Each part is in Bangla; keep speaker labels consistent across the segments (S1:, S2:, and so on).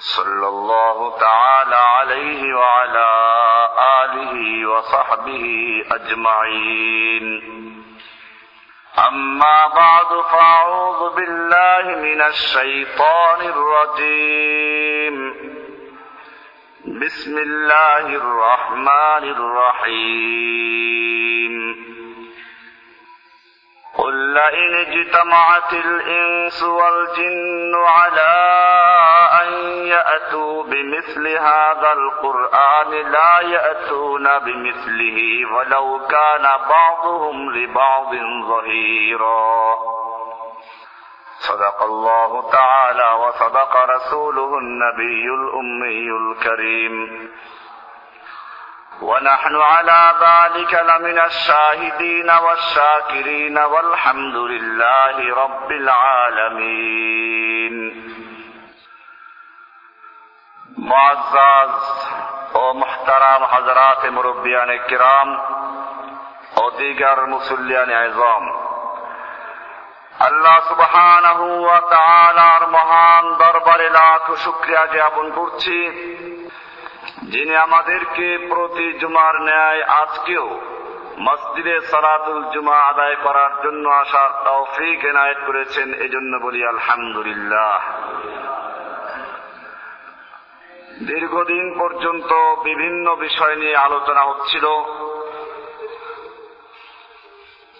S1: صلى الله تعالى عليه وعلى آله وصحبه أجمعين. أما بعد فأعوذ بالله من الشيطان الرجيم. بسم الله الرحمن الرحيم. قل لئن اجتمعت الإنس والجن على أن يأتوا بمثل هذا القرآن لا يأتون بمثله ولو كان بعضهم لبعض ظهيرا. صدق الله تعالى وصدق رسوله النبي الأمي الكريم. ونحن على ذلك لمن الشاهدين والشاكرين والحمد لله رب العالمين معزز ও মুহতারাম হজরাত মুরব্বিয়ান কিরাম ও দিগার মুসল্লিয়ান আজম আল্লাহ সুবহানাহু ওয়া তাআলার মহান দরবারে লাখ শুকরিয়া জ্ঞাপন করছি যিনি আমাদেরকে প্রতি জুমার ন্যায় আজকেও মসজিদে সালাতুল জুমা আদায় করার জন্য আসার তৌফিক এনায়েত করেছেন, এজন্য বলি আলহামদুলিল্লাহ। দীর্ঘদিন পর্যন্ত বিভিন্ন বিষয় নিয়ে আলোচনা হচ্ছিল।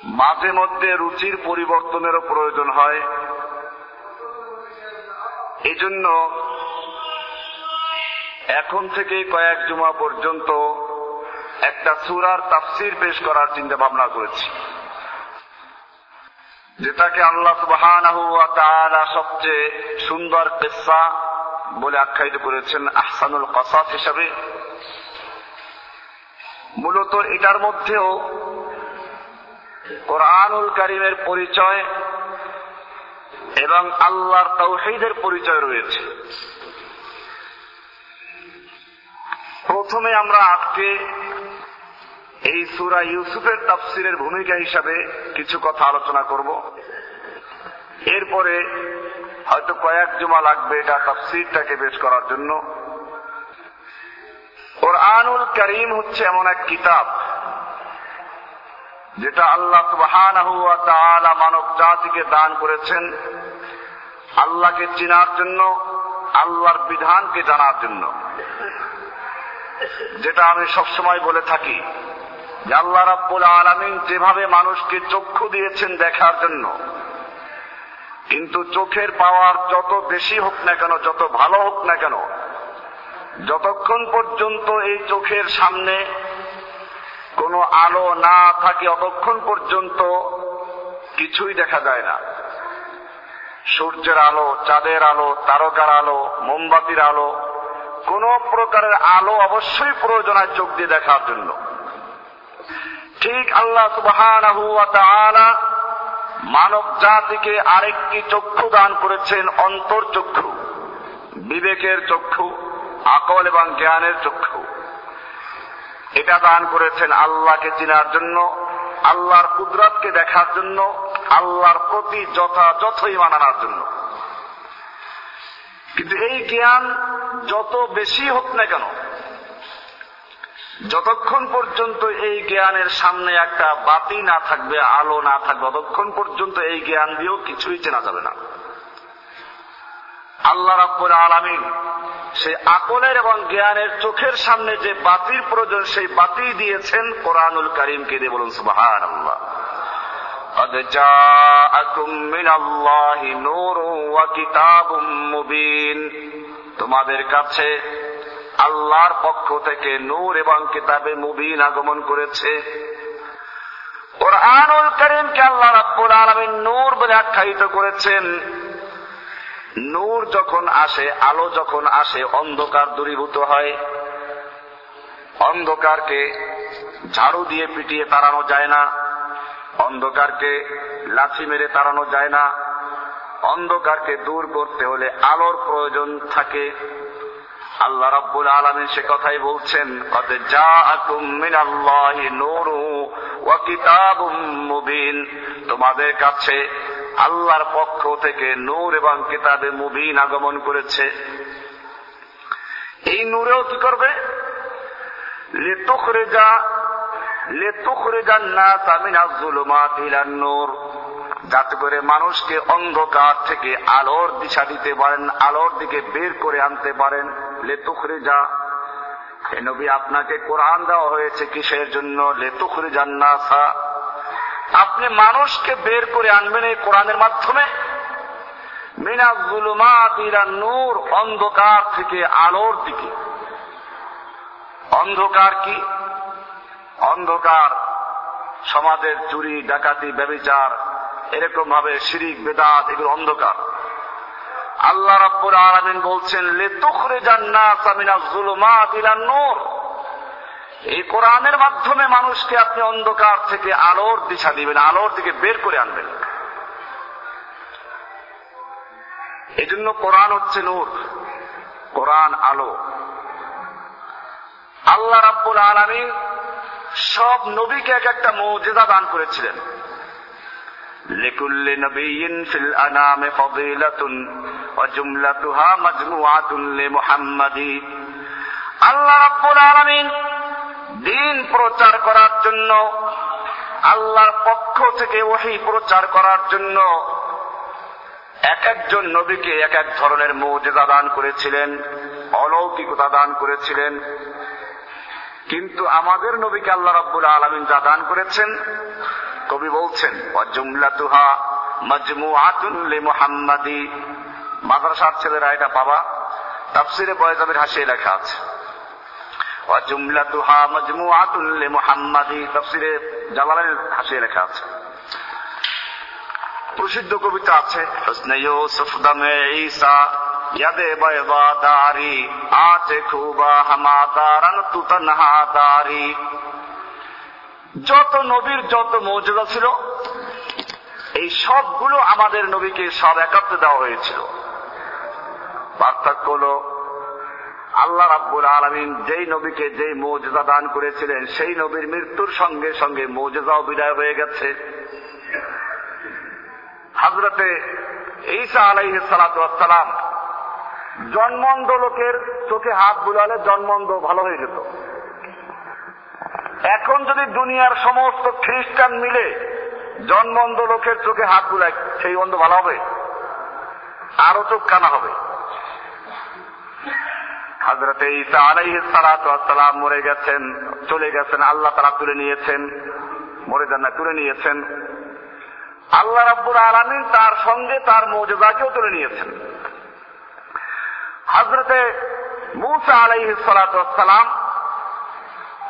S1: মাঝে মধ্যে রুচির পরিবর্তনেরও প্রয়োজন হয়। এজন্য এখন থেকে কয়েক জুমা পর্যন্ত একটা সুরার তাফসির পেশ করার চিন্তা ভাবনা করেছি। যেটাকে আল্লাহ সুবাহ সবচেয়ে সুন্দর পেশা বলে আখ্যায়িত করেছেন আহসানুল কসাস হিসাবে। মূলত এটার মধ্যেও কোরআনুল করিমের পরিচয় এবং আল্লাহর তৌহিদের পরিচয় রয়েছে। প্রথমে আমরা আজকে এই সুরা ইউসুফের তাফসিরের ভূমিকা হিসাবে কিছু কথা আলোচনা করব। এরপরে হয়তো কয়েক জমা লাগবে এটা তাফসিরটাকে বেশ করার জন্য। ওর আনুল করিম হচ্ছে এমন এক কিতাব, যেটা আল্লাহ সুবাহ মানব জাতিকে দান করেছেন আল্লাহকে চিনার জন্য, আল্লাহর বিধানকে জানার জন্য। যেটা আমি সবসময় বলে থাকি, যে আল্লাহ রাব্বুল আলমিন যেভাবে মানুষকে চক্ষু দিয়েছেন দেখার জন্য, কিন্তু চোখের পাওয়ার যত বেশি হোক না কেন, যত ভালো হোক না কেন, যতক্ষণ পর্যন্ত এই চোখের সামনে কোনো আলো না থাকে অতক্ষণ পর্যন্ত কিছুই দেখা যায় না। সূর্যের আলো, চাঁদের আলো, তারকার আলো, মোমবাতির আলো কোন প্রকারের আলো অবশ্যই প্রয়োজন হয় চোখ দিয়ে দেখার জন্য। ঠিক আল্লাহ সুবাহ মানব জাতিকে আরেকটি চক্ষু দান করেছেন, অন্তর চক্ষু। বিবেকের চক্ষু, আকল এবং জ্ঞানের চক্ষু। এটা দান করেছেন আল্লাহকে চিনার জন্য, আল্লাহর কুদরতকে দেখার জন্য, আল্লাহর প্রতি যথাযথই মানানোর জন্য। কিন্তু এই জ্ঞান যত বেশি হোক না কেন যতক্ষণ পর্যন্ত এই জ্ঞানের সামনে একটা বাতি না থাকবে আলো না থাকবে ততক্ষণ পর্যন্ত এই জ্ঞান দিয়েও কিছুই চেনা যাবে না আল্লাহ রাব্বুল আলামিন সেই আকলের এবং জ্ঞানের চোখের সামনে যে বাতির প্রয়োজন সেই বাতি দিয়েছেন কোরআনুল করিমকে দিয়ে বলুন সুবাহান আল্লাহ قد جاءكم من الله نور وكتاب مبين তোমাদের কাছে আল্লাহর পক্ষ থেকে নূর এবং কিতাবে মুবিন আগমন করেছে। কোরআনুল করিমকে আল্লাহ রাব্বুল আলামিন নূর বলে আখ্যায়িত করেছেন। নূর যখন আসে, আলো যখন আসে, অন্ধকার দূরীভূত হয়। অন্ধকারকে ঝাড়ু দিয়ে পিটিয়ে তাড়ানো যায় না। অন্ধকারকে লাথি মেরে তাড়ানো যায় না। অন্ধকারকে দূর করতে হলে আলোর প্রয়োজন থাকে। আল্লাহ রাব্বুল আলামিন সে কথাই বলছেন কত জাআকুম মিনাল্লাহি নূরু ওয়া কিতাবুম মুবিন। তোমাদের কাছে আল্লাহর পক্ষ থেকে নূর এবং কিতাবে মুবিন আগমন করেছে। এই নূরেও কি করবে? লিতুখরিজা, লিতুখরিজান নাসা মিনাজ যুলুমাতি ইলান নূর যাতে করে মানুষকে অন্ধকার থেকে আলোর দিশা দিতে পারেন, আলোর দিকে বের করে আনতে পারেন। লেতুখরিজা, হে নবী, আপনাকে কোরআন দেওয়া হয়েছে কিসের জন্য? লেতুখরিজান নাসা আপনি মানুষকে বের করে আনবেন এই কোরআনের মাধ্যমে। নূর অন্ধকার থেকে আলোর দিকে। অন্ধকার কি? অন্ধকার, সমাজের চুরি, ডাকাতি, ব্যবিচার এরকম ভাবে শিরিক, বেদাত, এগুলো অন্ধকার। আল্লাহ রাব্বুল আলামিন বলছেন লিতুখরে জান্নাত মিনাজ যুলুমাত ইলা নূর। এই কোরআনের মাধ্যমে মানুষকে আপনি অন্ধকার থেকে আলোর দিশা দিবেন, আলোর দিকে বের করে আনবেন। এজন্য কোরআন হচ্ছে নূর, কোরআন আলো। আল্লাহ রাব্বুল আলামিন সব নবীকে এক একটা মৌজেদা দান করেছিলেন। لكل نبي في الأنام فضيلة وجملتها مجموعة لمحمد আল্লাহ রাব্বুল আলামিন দিন প্রচার করার জন্য আল্লাহর পক্ষ থেকে ওহী প্রচার করার জন্য এক একজন নবীকে এক এক ধরনের মৌজেদা দান করেছিলেন অলৌকিকতা দান করেছিলেন কিন্তু আমাদের নবীকে আল্লাহ রাব্বুল আলামিন যা দান করেছেন কবি বলছেন জুমলাতুহা মজমু আতুন লে মুহাম্মাদি মাদ্রাসার ছেলেরা এটা পাবা। তাফসিরে বয়জাবের হাসিয়ে লেখা আছে। জুমলাতুহা মজমু আতুন লে মুহাম্মাদি তাফসিরে জালালের হাসিয়ে লেখা আছে। প্রসিদ্ধ কবিতা আছে, হসনে ইউসুফ দমে ঈসা, ইয়াদে বয়বা দারি আতে খুবা হামাদারান তুতনহা দারি যত নবীর যত মৌজুদা ছিল, এই সবগুলো আমাদের নবীকে সব একাত্রে দেওয়া হয়েছিল। পার্থক্য হল, আল্লাহ রাব্বুল আলমিন যেই নবীকে যেই মৌজুদা দান করেছিলেন, সেই নবীর মৃত্যুর সঙ্গে সঙ্গে মৌজুদাও বিদায় হয়ে গেছে। হাজরতে ঈসা আলাইহ সালাম জন্মন্ধ লোকের চোখে হাত বুলালে জন্মন্ধ ভালো হয়ে যেত। এখন যদি দুনিয়ার সমস্ত খ্রিস্টান মিলে জন্মন্ধ লোকের চোখে হাত বুলায়, সেই অন্ধ ভালো হবে? আরও চোখ কানা হবে। হাজরতে ঈসা আলাইহ মরে গেছেন, চলে গেছেন, আল্লাহ তারা তুলে নিয়েছেন, মরে যান না তুলে নিয়েছেন। আল্লাহ রাব্বুল আলমিন তার সঙ্গে তার মৌজাকেও তুলে নিয়েছেন। হাজরতে মুসা আলাইহ সালাম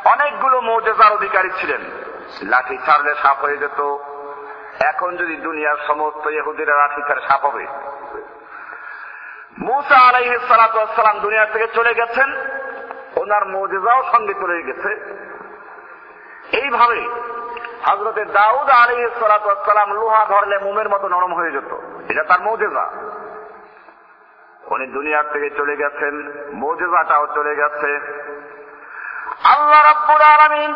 S1: অনেকগুলো মৌজেজার অধিকারী ছিলেন। লাঠি ছাড়লে সাপ হয়ে যেত। এখন যদি দুনিয়ার সমস্ত ইহুদিরা লাঠি ছাড়ে, সাপ হবে। মুসা আলাইহ সালাম দুনিয়া থেকে চলে গেছেন। ওনার মৌজেজাও সঙ্গে চলে গেছে। এইভাবে হজরতে দাউদ আলী সালাম লোহা ধরলে মোমের মতো নরম হয়ে যেত। এটা তার মৌজেজা উনি দুনিয়ার থেকে চলে গেছেন মৌজেজাটাও চলে গেছে। আল্লাহ রাব্বুল আলামিন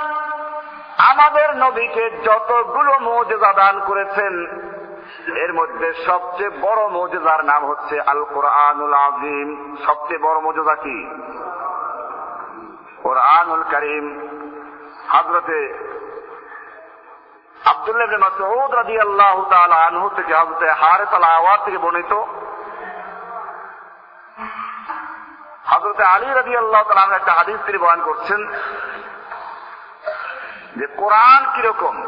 S1: আমাদের নবীকে যতগুলো মৌজেজা দান করেছেন, এর মধ্যে সবচেয়ে বড় মৌজেজার নাম হচ্ছে আল কোরআনুল আজিম সবচেয়ে বড় মৌজেজা কি? কোরআনুল করিম। হজরতে আব্দুল্লাহ মাসউদ রাদিয়াল্লাহু তাআলা আনহু থেকে হযরতে হারিস আল আওয়াজ থেকে বর্ণিত। হজরত আলী রাজি আল্লাহ তালাম একটা হাদিস তিনি বয়ান করছেন যে কোরআন কীরকম?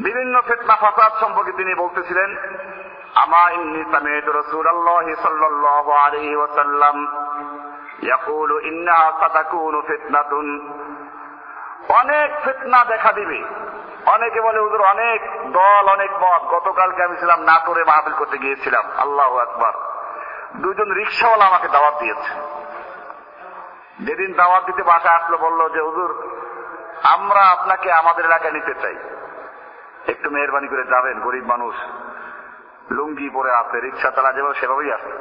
S1: বিভিন্ন ফেতনা, ফাসাদ সম্পর্কে তিনি বলতেছিলেন, আমা ইন্নি সাল্লাল্লাহু আলাইহি ওয়াসাল্লাম ইয়াকুলু ইন্নাহা সাতাকুনু ফিতনাতুন। অনেক ফিতনা দেখা দিবে। অনেকে বলে, হুজুর, অনেক দল, অনেক মত। গতকালকে আমি ছিলাম নাটোরে মাহফিল করতে গিয়েছিলাম। আল্লাহ আকবার। দুজন রিক্সাওয়ালা আমাকে দাওয়াত দিয়েছে। যেদিন দাওয়াত দিতে বাসা আসলো, বলল যে, হুজুর, আমরা আপনাকে আমাদের এলাকায় নিতে চাই। একটু মেহরবানি করে যাবেন, গরিব মানুষ, লুঙ্গি পরে আছে, রিক্সা চালা যেভাবে, সেভাবেই আছে।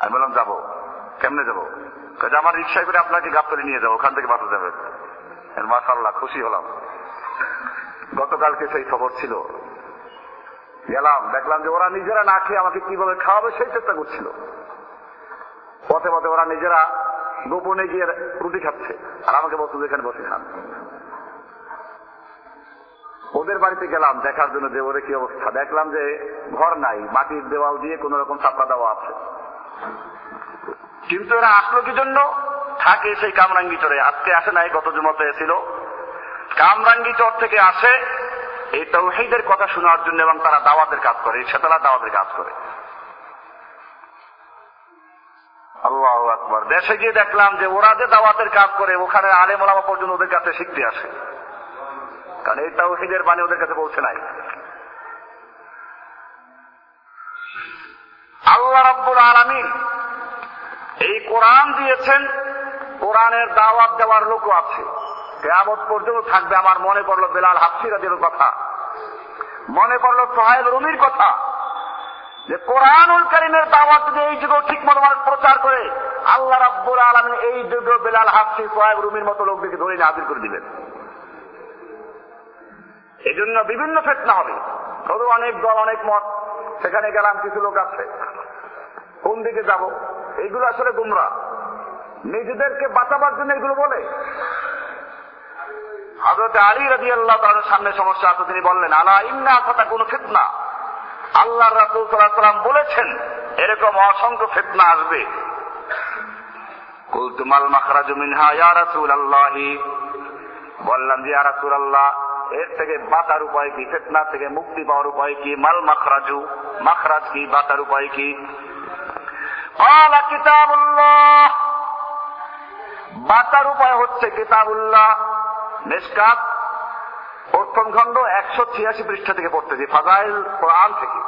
S1: আমি বললাম, যাব। কেমনে যাব? আমার রিক্সায় করে আপনাকে গাবতলি নিয়ে যাব, ওখান থেকে বাসা যাবেন মাসাল্লাহ খুশি হলাম। গতকালকে সেই খবর ছিল। গেলাম, দেখলাম যে ওরা নিজেরা না খেয়ে আমাকে কীভাবে খাওয়াবে সেই চেষ্টা করছিল। পথে পথে ওরা নিজেরা গোপনে গিয়ে রুটি খাচ্ছে আর আমাকে বলতো এখানে বসে খান ওদের বাড়িতে গেলাম, দেখার জন্য যে ওদের কি অবস্থা। দেখলাম যে ঘর নাই, মাটির দেওয়াল দিয়ে কোন রকম ছাপড়া দেওয়া আছে। কিন্তু এরা আসলো কি জন্য? থাকে সেই কামরাঙ্গি চরে আজকে আসে নাই, গত জুমতে এসেছিল। কামরাঙ্গি চর থেকে আসে এই তৌহিদের কথা শোনার জন্য এবং তারা দাওয়াতের কাজ করে সেতলা দাওয়াতের কাজ করে। আল্লাহ আকবর। দেশে গিয়ে দেখলাম যে ওরা যে দাওয়াতের কাজ করে, ওখানে আলে মোলামা পর্যন্ত ওদের কাছে শিখতে আসে। কারণ এই তৌহিদের বাণী ওদের কাছে পৌঁছে নাই। আল্লাহ রাব্বুল আলামিন এই কোরআন দিয়েছেন, কোরআনের দাওয়াত দেওয়ার লোকও আছে। কেয়ামত পর্যন্ত থাকবে আমার মনে পড়ল বেলাল হাফসিরাদের কথা। মনে পড়ল সোহাইল রুমির কথা। যে কোরআনুল করিমের দাওয়াত যদি এই যুগেও ঠিক মতো প্রচার করে, আল্লাহ রাব্বুল আলমিন এই যুগে বেলাল হাফসি, সোহাইব রুমির মতো লোকদেরকে ধরে হাজির করে দিবেন এই জন্য বিভিন্ন ফেতনা হবে। শুধু অনেক দল, অনেক মত, সেখানে গেলাম, কিছু লোক আছে। কোন দিকে যাব? এইগুলো আসলে গুমরা। নিজেদেরকে বাঁচাবার জন্য এগুলো বলে। হজরত আলী রাজি আল্লাহ তার সামনে সমস্যা আছে তিনি বললেন আলা ইন্না কথা কোন ফিতনা আল্লাহ রাসুল সাল্লাম বলেছেন এরকম অসংখ্য ফিতনা আসবে কুলতুমাল মাখরাজু মিনহা ইয়া রাসূল আল্লাহি বললাম যে ইয়া রাসূল আল্লাহ এর থেকে বাঁচার উপায় কি ফিতনা থেকে মুক্তি পাওয়ার উপায় কি মাল মাখরাজু মাখরাজ কি বাঁচার উপায় কি قال كتاب الله বাঁচার উপায় হচ্ছে কিতাবুল্লাহ মেসকাত, প্রথম খণ্ড একশো ছিয়াশি পৃষ্ঠা থেকে পড়তেছি ফাজাইল কোরআন থেকে।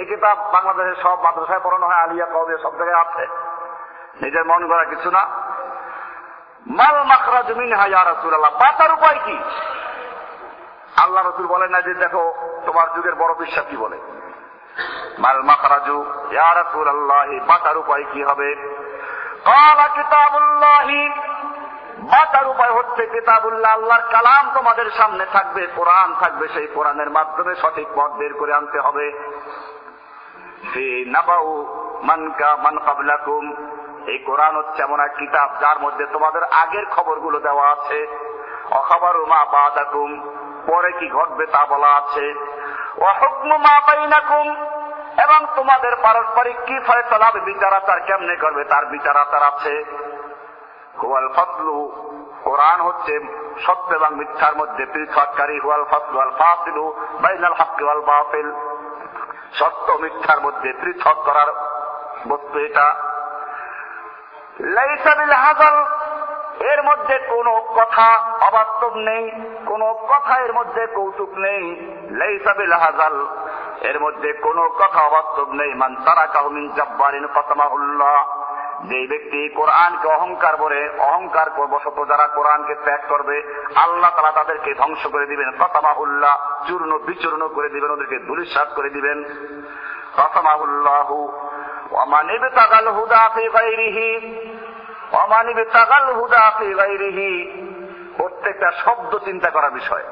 S1: এই কিতাব বাংলাদেশের সব মাদ্রাসায় পড়ানো হয়, আলিয়া কবে সব জায়গায় আছে। নিজের মন করা কিছু না। মাল মাখরা জমিন হাইয়া রাসুল আল্লাহ বাঁচার উপায় কি? আল্লাহ রসুল বলেন না যে, দেখো, তোমার যুগের বড় বিশ্বাস কি বলে? মাল মাখরাজু ইয়া রাসূল আল্লাহ বাঁচার উপায় কি হবে? কালা কিতাবুল্লাহি বাঁচার উপায় হচ্ছে কিতাবুল্লাহ, আল্লাহর কালাম তোমাদের সামনে থাকবে, কোরআন থাকবে, সেই কোরআনের মাধ্যমে সঠিক পথ বের করে আনতে হবে। এই কোরআন হচ্ছে এমন এক কিতাব যার মধ্যে তোমাদের আগের খবরগুলো দেওয়া আছে। অখবর মা বাদাকুম, পরে কি ঘটবে তা বলা আছে। অহুকম মা বাইনাকুম, এবং তোমাদের পারস্পরিক কি ফয়সলা বিচার বিচারাচার কেমনে করবে, তার বিচারাচার আছে। হুয়াল ফসলু কোরআন হচ্ছে সত্য এবং মিথ্যার মধ্যে পৃথককারী। হুয়াল ফসলু আল ফাসিলু বাইনাল হক ওয়াল বাতিল। সত্য মিথ্যার মধ্যে পৃথক করার বস্তু এটা। লাইসা বিল হাজাল এর মধ্যে কোনো কথা অবাস্তব নেই, কোন কথা এর মধ্যে কৌতুক নেই। লাইসাবিল হাজাল এর মধ্যে কোনো কথা অবাস্তব নেই। মান তারা কাহমিন জব্বারিন কসমাহুল্লাহ যে ব্যক্তি কোরআনকে অহংকার বলে, অহংকার বশত যারা কোরআনকে ত্যাগ করবে, আল্লাহ তারা তাদেরকে ধ্বংস করে দিবেন। কসমাহুল্লাহ চূর্ণ, বিচূর্ণ করে দিবেন, ওদেরকে দুলিশ্বাস করে দিবেন। কসমাহুল্লাহু ওমান ইবতাগাল হুদা ফি গায়রিহি ওমান ইবতাগাল হুদা ফি গায়রিহি। প্রত্যেকটা শব্দ চিন্তা করার বিষয়।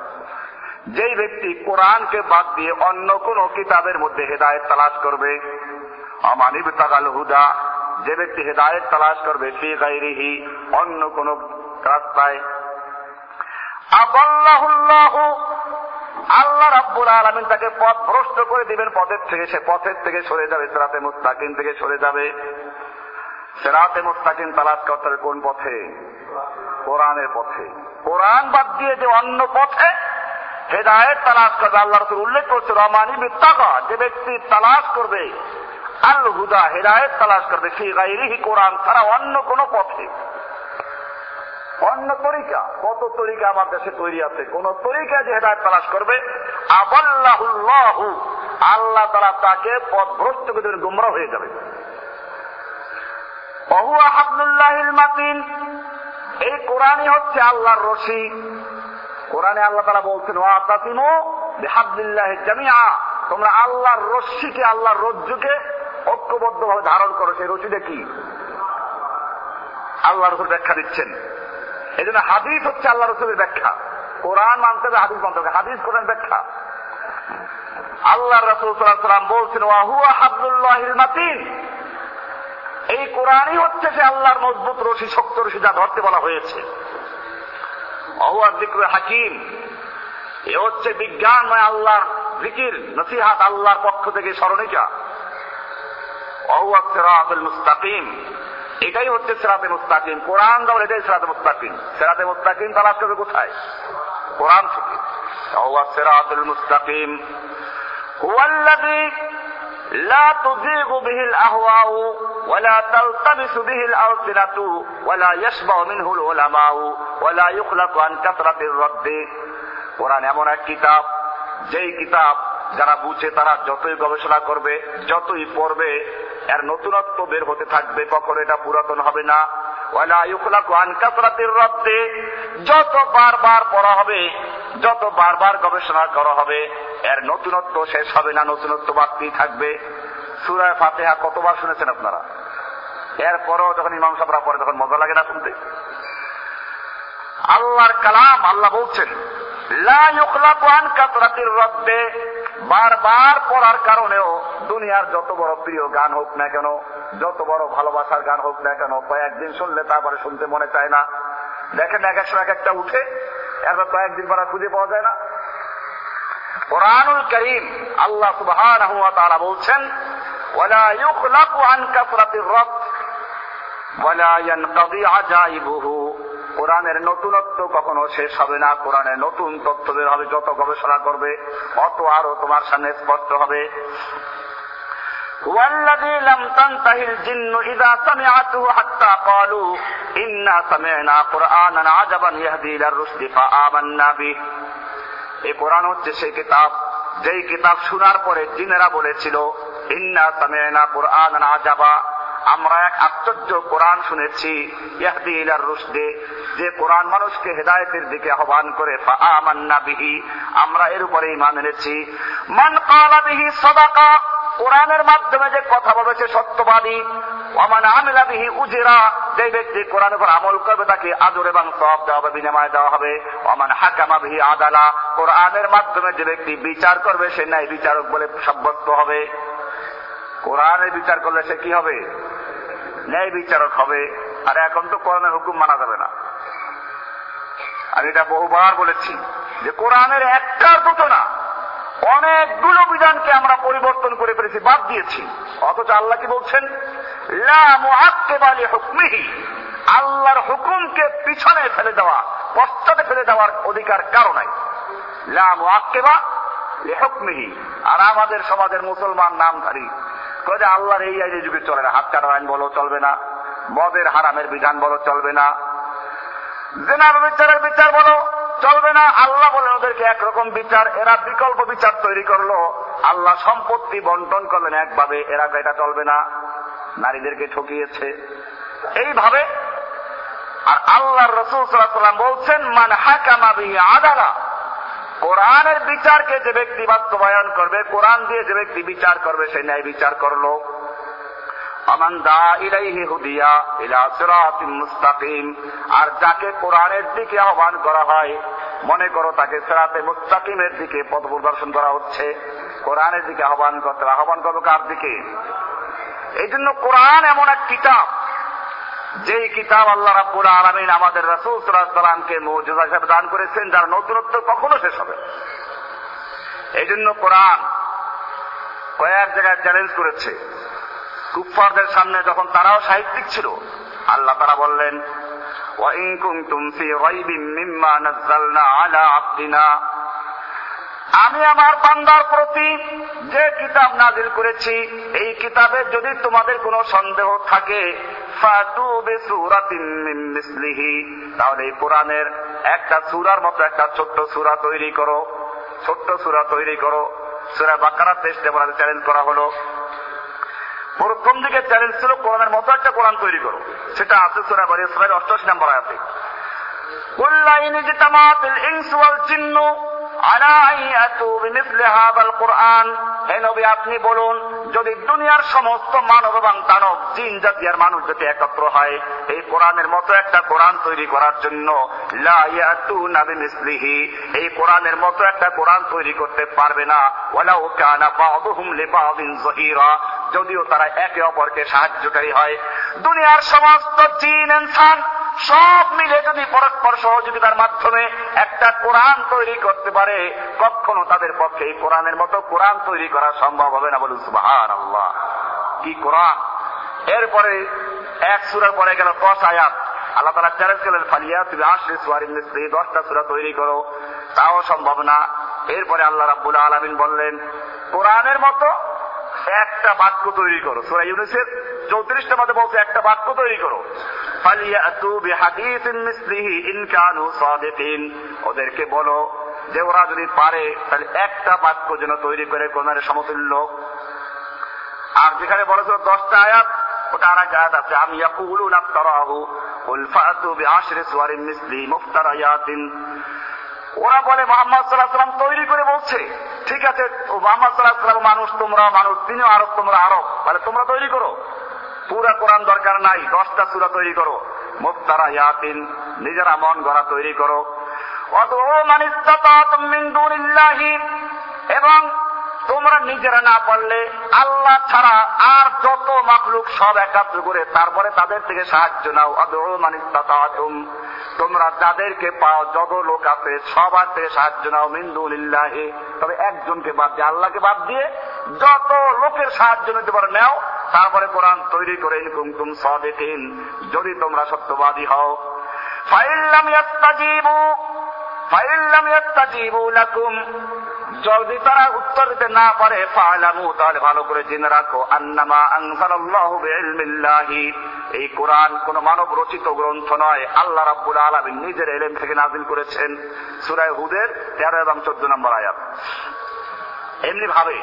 S1: যেই ব্যক্তি কোরআনকে বাদ দিয়ে অন্য কোন কিতাবের মধ্যে হেদায়েত তালাশ করবে অমানিব তাগাল হুদা যে ব্যক্তি হেদায়েত তালাশ করবে, ফি গাইরিহি অন্য কোন রাস্তায়। আল্লাহ রাব্বুল আলমিন তাকে পথ ভ্রষ্ট করে দিবেন, পথের থেকে সে পথের থেকে সরে যাবে, সেরাতে মুস্তাকিম থেকে সরে যাবে। সেরাতে মুস্তাকিম তালাশ করতে হবে কোন পথে? কোরআনের পথে। কোরআন বাদ দিয়ে যে অন্য পথে হেদায়ত তালাশ করবে, আল্লাহ রসুল উল্লেখ করছে রমানি বিত্তাকা যে ব্যক্তি তালাশ করবে আল হুদা হেদায়ত তালাশ করবে। ফি গাইরিহি কোরআন ছাড়া অন্য কোন পথে। অন্য তরিকা, কত তরিকা আমার দেশে তৈরি আছে। কোন তরিকা যে হেদায়ত তালাশ করবে, আবাল্লাহুল্লাহু, আল্লাহ তারা তাকে পথভ্রষ্ট করে দেবেন গুমরা হয়ে যাবে। বহু আহাবুল্লাহিল মাতিন, এই কোরআনই হচ্ছে আল্লাহর রশি। কোরআনে আল্লাহ তারা বলছেন, ওয়া তাসিমু বিহাবলিল্লাহি জামিআ তোমরা আল্লাহর রশ্মিকে আল্লাহর রজ্জুকে ঐক্যবদ্ধ ভাবে ধারণ করো, সেই রশিটা কি? আল্লাহ রসুল ব্যাখ্যা দিচ্ছেন। এই জন্য হাদিস হচ্ছে আল্লাহ রসুলের ব্যাখ্যা। কোরআন মানতে হবে হাদিস মানতে হবে। হাদিস কোরআন ব্যাখ্যা। আল্লাহ রসুল সাল্লাম বলছেন ওয়াহুয়া হাবদুল্লাহিল মাতিন। এই কোরআনই হচ্ছে যে আল্লাহর মজবুত রশি, শক্ত রশি যা ধরতে বলা হয়েছে। অহুয়ার দিকরে হাকিম। এ হচ্ছে বিজ্ঞানময় আল্লাহর জিকির, নসিহাত আল্লাহর পক্ষ থেকে স্মরণিকা। অহুয়া সেরাতুল মুস্তাকিম এটাই হচ্ছে সেরাতে মুস্তাকিম কোরআন দাও এটাই সেরাতে মুস্তাকিম সেরাতে মুস্তাকিম তালাশ করবে কোথায় কোরআন থেকে অহুয়া সেরাতুল মুস্তাকিম হুয়াল্লাযী لا تزيغ به الأهواء ولا تلتبس به الألسنة ولا يشبع منه العلماء ولا يخلق عن كثرة الرد কোরআন এমন এক কিতাব যেই কিতাব যারা বুঝে তারা যতই গবেষণা করবে যতই পড়বে এর নতুনত্ব বের হতে থাকবে, কখনো এটা পুরাতন হবে না। যত বারবার পড়া হবে, যত বারবার গবেষণা করা হবে, এর নতুনত্ব শেষ হবে না, নতুনত্ব বাড়তেই থাকবে। সুরায় ফাতেহা কতবার শুনেছেন আপনারা? এরপরও যখন ইমাম সাহরা পরে তখন মজা লাগে না শুনতে। আল্লাহর কালাম, আল্লাহ বলছেন লা ইউখলাকু আন কাসরাতির রদ্দে বারবার পড়ার কারণেও দুনিয়ার যত বড় প্রিয় গান হোক না কেন, যত বড় ভালোবাসার গান হোক না কেন, কয়েকদিন শুনলে তারপরে শুনতে মনে চায় না। দেখেন এক সময় একটা উঠে, এরপর কয়েকদিন পর খুঁজে পাওয়া যায় না। কোরআনুল করিম আল্লাহ তাআলা বলছেন, ওয়ালা ইউখলাকু আন কাসরাতির রদ ওয়ালা ইয়ানকাদি আজাইবুহু। কোরআনের নতুনত্ব কখনো শেষ হবে না কোরআনের নতুন তথ্য বের হবে যত গবেষণা করবে অত আরো তোমার সামনে স্পষ্ট হবে والذي لم تنتهي الجن إذا سمعته حتى قالوا إنا سمعنا قرآنا عجبا يهدي إلى الرشد فآمنا به এই কোরআন হচ্ছে সেই কিতাব যেই কিতাব শোনার পরে জিনেরা বলেছিল ইন্না সামিনা কোরআন আজাবা আমরা এক আশ্চর্য কোরআন শুনেছি রুশদে, যে কোরআন মানুষকে হেদায়েতের দিকে আহ্বান করে বিহি, আমরা এর উপরে ঈমান এনেছি। মান কালা বিহি সাদাকা, কোরআনের মাধ্যমে যে কথা বলেছে সত্যবাদী ওমান আমিলা বিহি উজেরা যে ব্যক্তি কোরআনের উপর আমল করবে, তাকে আদর এবং সব দেওয়া হবে, বিনিময় দেওয়া হবে। ওমান হাকামা বিহি আদালা, কোরআনের মাধ্যমে যে ব্যক্তি বিচার করবে, সে ন্যায় বিচারক বলে সাব্যস্ত হবে। কোরআনের বিচার করলে সে কি হবে? ন্যায় বিচারক হবে। আর এখন তো কোরআনের হুকুম মানা যাবে না। আর এটা বহুবার বলেছি যে কোরআনের একটার দুটো না। অনেকগুলো বিধানকে আমরা পরিবর্তন করে ফেলেছি, বাদ দিয়েছি। অথচ আল্লাহ কি বলছেন? আল্লাহর হুকুমকে পিছনে ফেলে দেওয়া, পশ্চাতে ফেলে দেওয়ার অধিকার কারও নাই। লাকেবা হুকমিহি আর আমাদের সমাজের মুসলমান নামধারী। যে আল্লাহর এই আইনে যুগে চলে না। হাত কাটার আইন বলো, চলবে না। মদের হারামের বিধান বলো, চলবে না। জেনার বিচারের বিচার বলো, চলবে না। আল্লাহ বলে ওদেরকে একরকম বিচার। এরা বিকল্প বিচার তৈরি করল। আল্লাহ সম্পত্তি বন্টন করলেন একভাবে। এরা এটা চলবে না। নারীদেরকে ঠকিয়েছে। এইভাবে। আর আল্লাহ রসুল সাল্লাম বলছেন, মান হাকামা বিহি আদালা। কোরআনের বিচারকে যে ব্যক্তি বাস্তবায়ন করবে, কোরআন দিয়ে যে ব্যক্তি বিচার করবে, সে ন্যায় বিচার করল। আর যাকে কোরআনের দিকে আহ্বান করা হয়, মনে করো তাকে সেরাতে মুস্তাকিমের দিকে পথ প্রদর্শন করা হচ্ছে। কোরআনের দিকে আহ্বান করতে আহ্বান করব কার দিকে? এই জন্য কোরআন এমন এক কিতাব যেই কিতাব আল্লাহ রাব্বুল আলমিন আমাদের রসুল সাল্লামকে মৌজুদা হিসাবে দান করেছেন যার নতুনত্ব কখনো শেষ হবে এই জন্য কোরআন কয়েক জায়গায় চ্যালেঞ্জ করেছে কুফফারদের সামনে যখন তারাও সাহিত্যিক ছিল আল্লাহ তারা বললেন وإن كنتم في ريب مما نزلنا على عبدنا আমি আমার বান্দার প্রতি যে কিতাব নাজিল করেছি এই কিতাবে যদি তোমাদের কোনো সন্দেহ থাকে তাহলে এই কোরআনের একটা সুরার মতো একটা ছোট্ট সূরা তৈরি করো। ছোট্ট সূরা তৈরি করো। সুরা বাকারা টেস্টে বলা চ্যালেঞ্জ করা হলো। প্রথম দিকে চ্যালেঞ্জ ছিল কোরআনের মতো একটা কোরআন তৈরি করো। সেটা আছে সূরা বনি ইসরাইল 88 নম্বর আয়াতে। কুল্লাইন জিতামাতিল ইনসু ওয়াল আপনি বলুন, যদি দুনিয়ার সমস্ত মানব এবং দানব, জিন জাতীয় মানুষ যদি একত্র হয়, এই কোরআনের মতো একটা কোরআন তৈরি করার জন্য এই কোরআনের মতো একটা কোরআন তৈরি করতে পারবে না। ওয়ালাউ কানা বা'দুহুম লিবা'দিন যহিরা, যদিও তারা একে অপরকে সাহায্যকারী হয়। দুনিয়ার সমস্ত জিন, ইনসান সব মিলে যদি পরস্পর সহযোগিতার মাধ্যমে একটা কোরআন তৈরি করতে পারে, কখনো তাদের পক্ষে এই কোরআনের মতো কোরআন তৈরি করা সম্ভব হবে না বলুন সুবাহান আল্লাহ কি কোরআন? এরপরে এক সুরার পরে গেল দশ আয়াত। আল্লাহ তালা চ্যালেঞ্জ করলেন ফালিয়া তুমি আসলে সুয়ারি মিস্ত্রি দশটা সুরা তৈরি করো। তাও সম্ভব না। এরপরে আল্লাহ রাব্বুল আলমিন বললেন, কোরআনের মতো একটা বাক্য তৈরি করো। সুরা ইউনিসের চৌত্রিশটা মধ্যে বলছে, একটা বাক্য তৈরি করো। ওদেরকে বলো যে ওরা যদি পারে, তাহলে একটা বাক্য যেন তৈরি করে কোরআনের সমতুল্য। আর যেখানে বলেছিল দশটা আয়াত, ওটা আর এক আয়াত আছে। আমি ইয়াকুলুন আফতারাহু, কুল ফাতু বিআশরি সুওয়ারিন মিসলি মুফতারায়াতিন। ওরা বলে মোহাম্মদ সাল্লাহ তৈরি করে বলছে, ঠিক আছে, ও মোহাম্মদ সাল্লাহ মানুষ, তোমরা মানুষ, তিনিও আরব, তোমরা আরব। মানে তোমরা তৈরি করো। পুরা কোরআন দরকার নাই, দশটা চূড়া তৈরি করো। মুক্তারা ইয়াতিন নিজেরা মন গড়া তৈরি করো। অত মানিস্তাতাতুম মিন দুনিল্লাহি, এবং তোমরা নিজেরা না পারলে আল্লাহ ছাড়া আর যত মাকলুক সব একাত্র করে তারপরে তাদের থেকে সাহায্য নাও। মানিস্তাতাতুম তোমরা যাদেরকে পাও, যত লোক আছে, সবার থেকে সাহায্য নাও মিন্দুলিল্লাহি তবে একজনকে বাদ দিয়ে, আল্লাহকে বাদ দিয়ে যত লোকের সাহায্য নিতে পারো নাও। তারপরে কোরআন তৈরি করে কুমতুম সাদিকিন। যদি তোমরা সত্যবাদী হও। ফাইল্লাম ইয়াস্তাজিবু ফাইল্লাম ইয়াস্তাজিবু লাকুম। যদি তারা উত্তর দিতে না পারে, ফালামু, তাহলে ভালো করে জেনে রাখো, আন্নামা আনজালাল্লাহু বিইলমিল্লাহি। এই কোরআন কোন মানব রচিত গ্রন্থ নয়, আল্লাহ রাব্বুল আলামিন নিজের এলেম থেকে নাজিল করেছেন। সূরা হুদের 13 এবং 14 নম্বর আয়াত। এমনি ভাবে,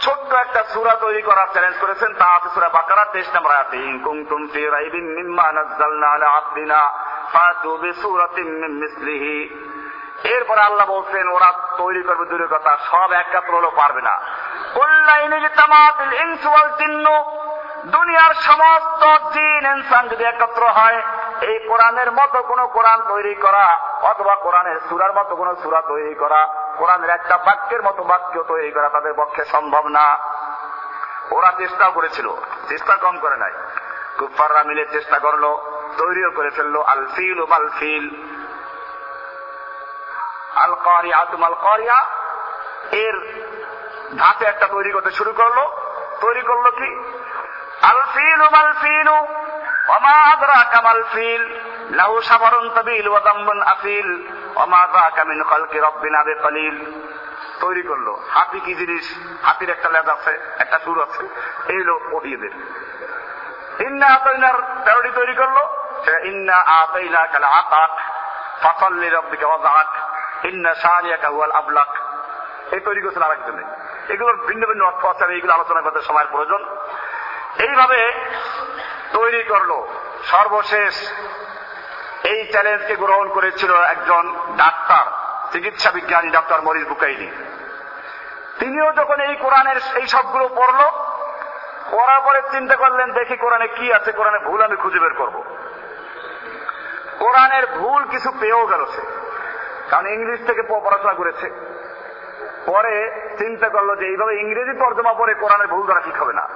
S1: ছোট্ট একটা সূরা তৈরি করার চ্যালেঞ্জ করেছেন, তা আছে সূরা বাকারা 23 নম্বর আয়াতে, ইন কুনতুম ফি রাইবিন মিম্মা নাযালনা আলা আবদিনা, ফাতু বিসূরাতিন মিন মিসলিহি। এরপরে আল্লাহ বলছেন, ওরা তৈরি করবে দূরের কথা সব একাত্র হলেও পারবে না। দুনিয়ার সমস্ত জিন, ইনসান যদি একত্র হয়, এই কোরআনের মতো কোন কোরআন তৈরি করা, অথবা কোরআনের সুরার মতো কোন সুরা তৈরি করা, কোরআনের একটা বাক্যের মতো বাক্য তৈরি করা তাদের পক্ষে সম্ভব না। ওরা চেষ্টা করেছিল, চেষ্টা কম করে নাই। কুফাররা মিলে চেষ্টা করল, তৈরিও করে ফেলল আলফিল ও বাল ফিল। আল কারিয়া তুমাল কারিয়া এর ধাতে একটা তৈরি করতে শুরু করল। তৈরি করল কি? আল ফিল মাল ফিল ওমা আদরা কামাল ফিল লাহু সাবরুন তাবিল ওয়া দাম্বুন আফিল ওমা যাকা মিন খালকি রাব্বিনা বিকালিল। তৈরি করল। হাতি কি জিনিস? হাতির একটা লেজ আছে, একটা সুর আছে। এই হলো ওহিদের। ইন্না আতাইনার তেরোটি তৈরি করল। ইন্না আতাইনা কাল আতাক, ফাসাল্লি রাব্বিকা ওয়াজাক আবলাক। এই তৈরি করেছেন আরেকজনে এগুলোর ভিন্ন ভিন্ন অর্থ আছে এইগুলো আলোচনা করতে সময়ের প্রয়োজন। এইভাবে তৈরি করল সর্বশেষ এই চ্যালেঞ্জকে গ্রহণ করেছিল একজন ডাক্তার, চিকিৎসা বিজ্ঞানী ডক্টর মরিস বুকাইনি। তিনিও যখন এই কোরআনের এই সবগুলো পড়ল, পড়ার পরে চিন্তা করলেন, দেখি কোরআনে কি আছে, কোরআনে ভুল আমি খুঁজে বের করব। কোরআনের ভুল কিছু পেয়েও গেল সে। কারণ ইংলিশ থেকে পড়াশোনা করেছে। পরে চিন্তা করল যে এইভাবে ইংরেজি তর্জমা পরে কোরআনের ভুল ধরা ঠিক হবে না।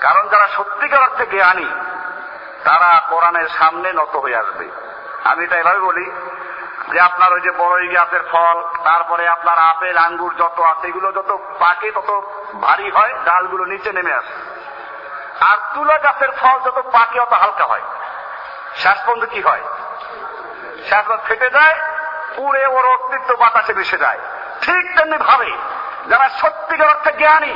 S1: কারণ যারা সত্যিকার অর্থে জ্ঞানী, তারা কোরআনের সামনে নত হয়ে আসবে। আমি এটা এভাবে বলি যে আপনার ওই যে বড়ই গাছের ফল, তারপরে আপনার আপেল, আঙ্গুর যত আছে, এগুলো যত পাকে তত ভারী হয়, ডালগুলো নিচে নেমে আসে। আর তুলা গাছের ফল যত পাকে, অত হালকা হয়। শেষ পর্যন্ত কি হয়? পর্যন্ত ফেটে যায় পুড়ে ওর অস্তিত্ব বাতাসে মিশে যায়। ঠিক তেমনি ভাবে যারা সত্যিকার অর্থে জ্ঞানী,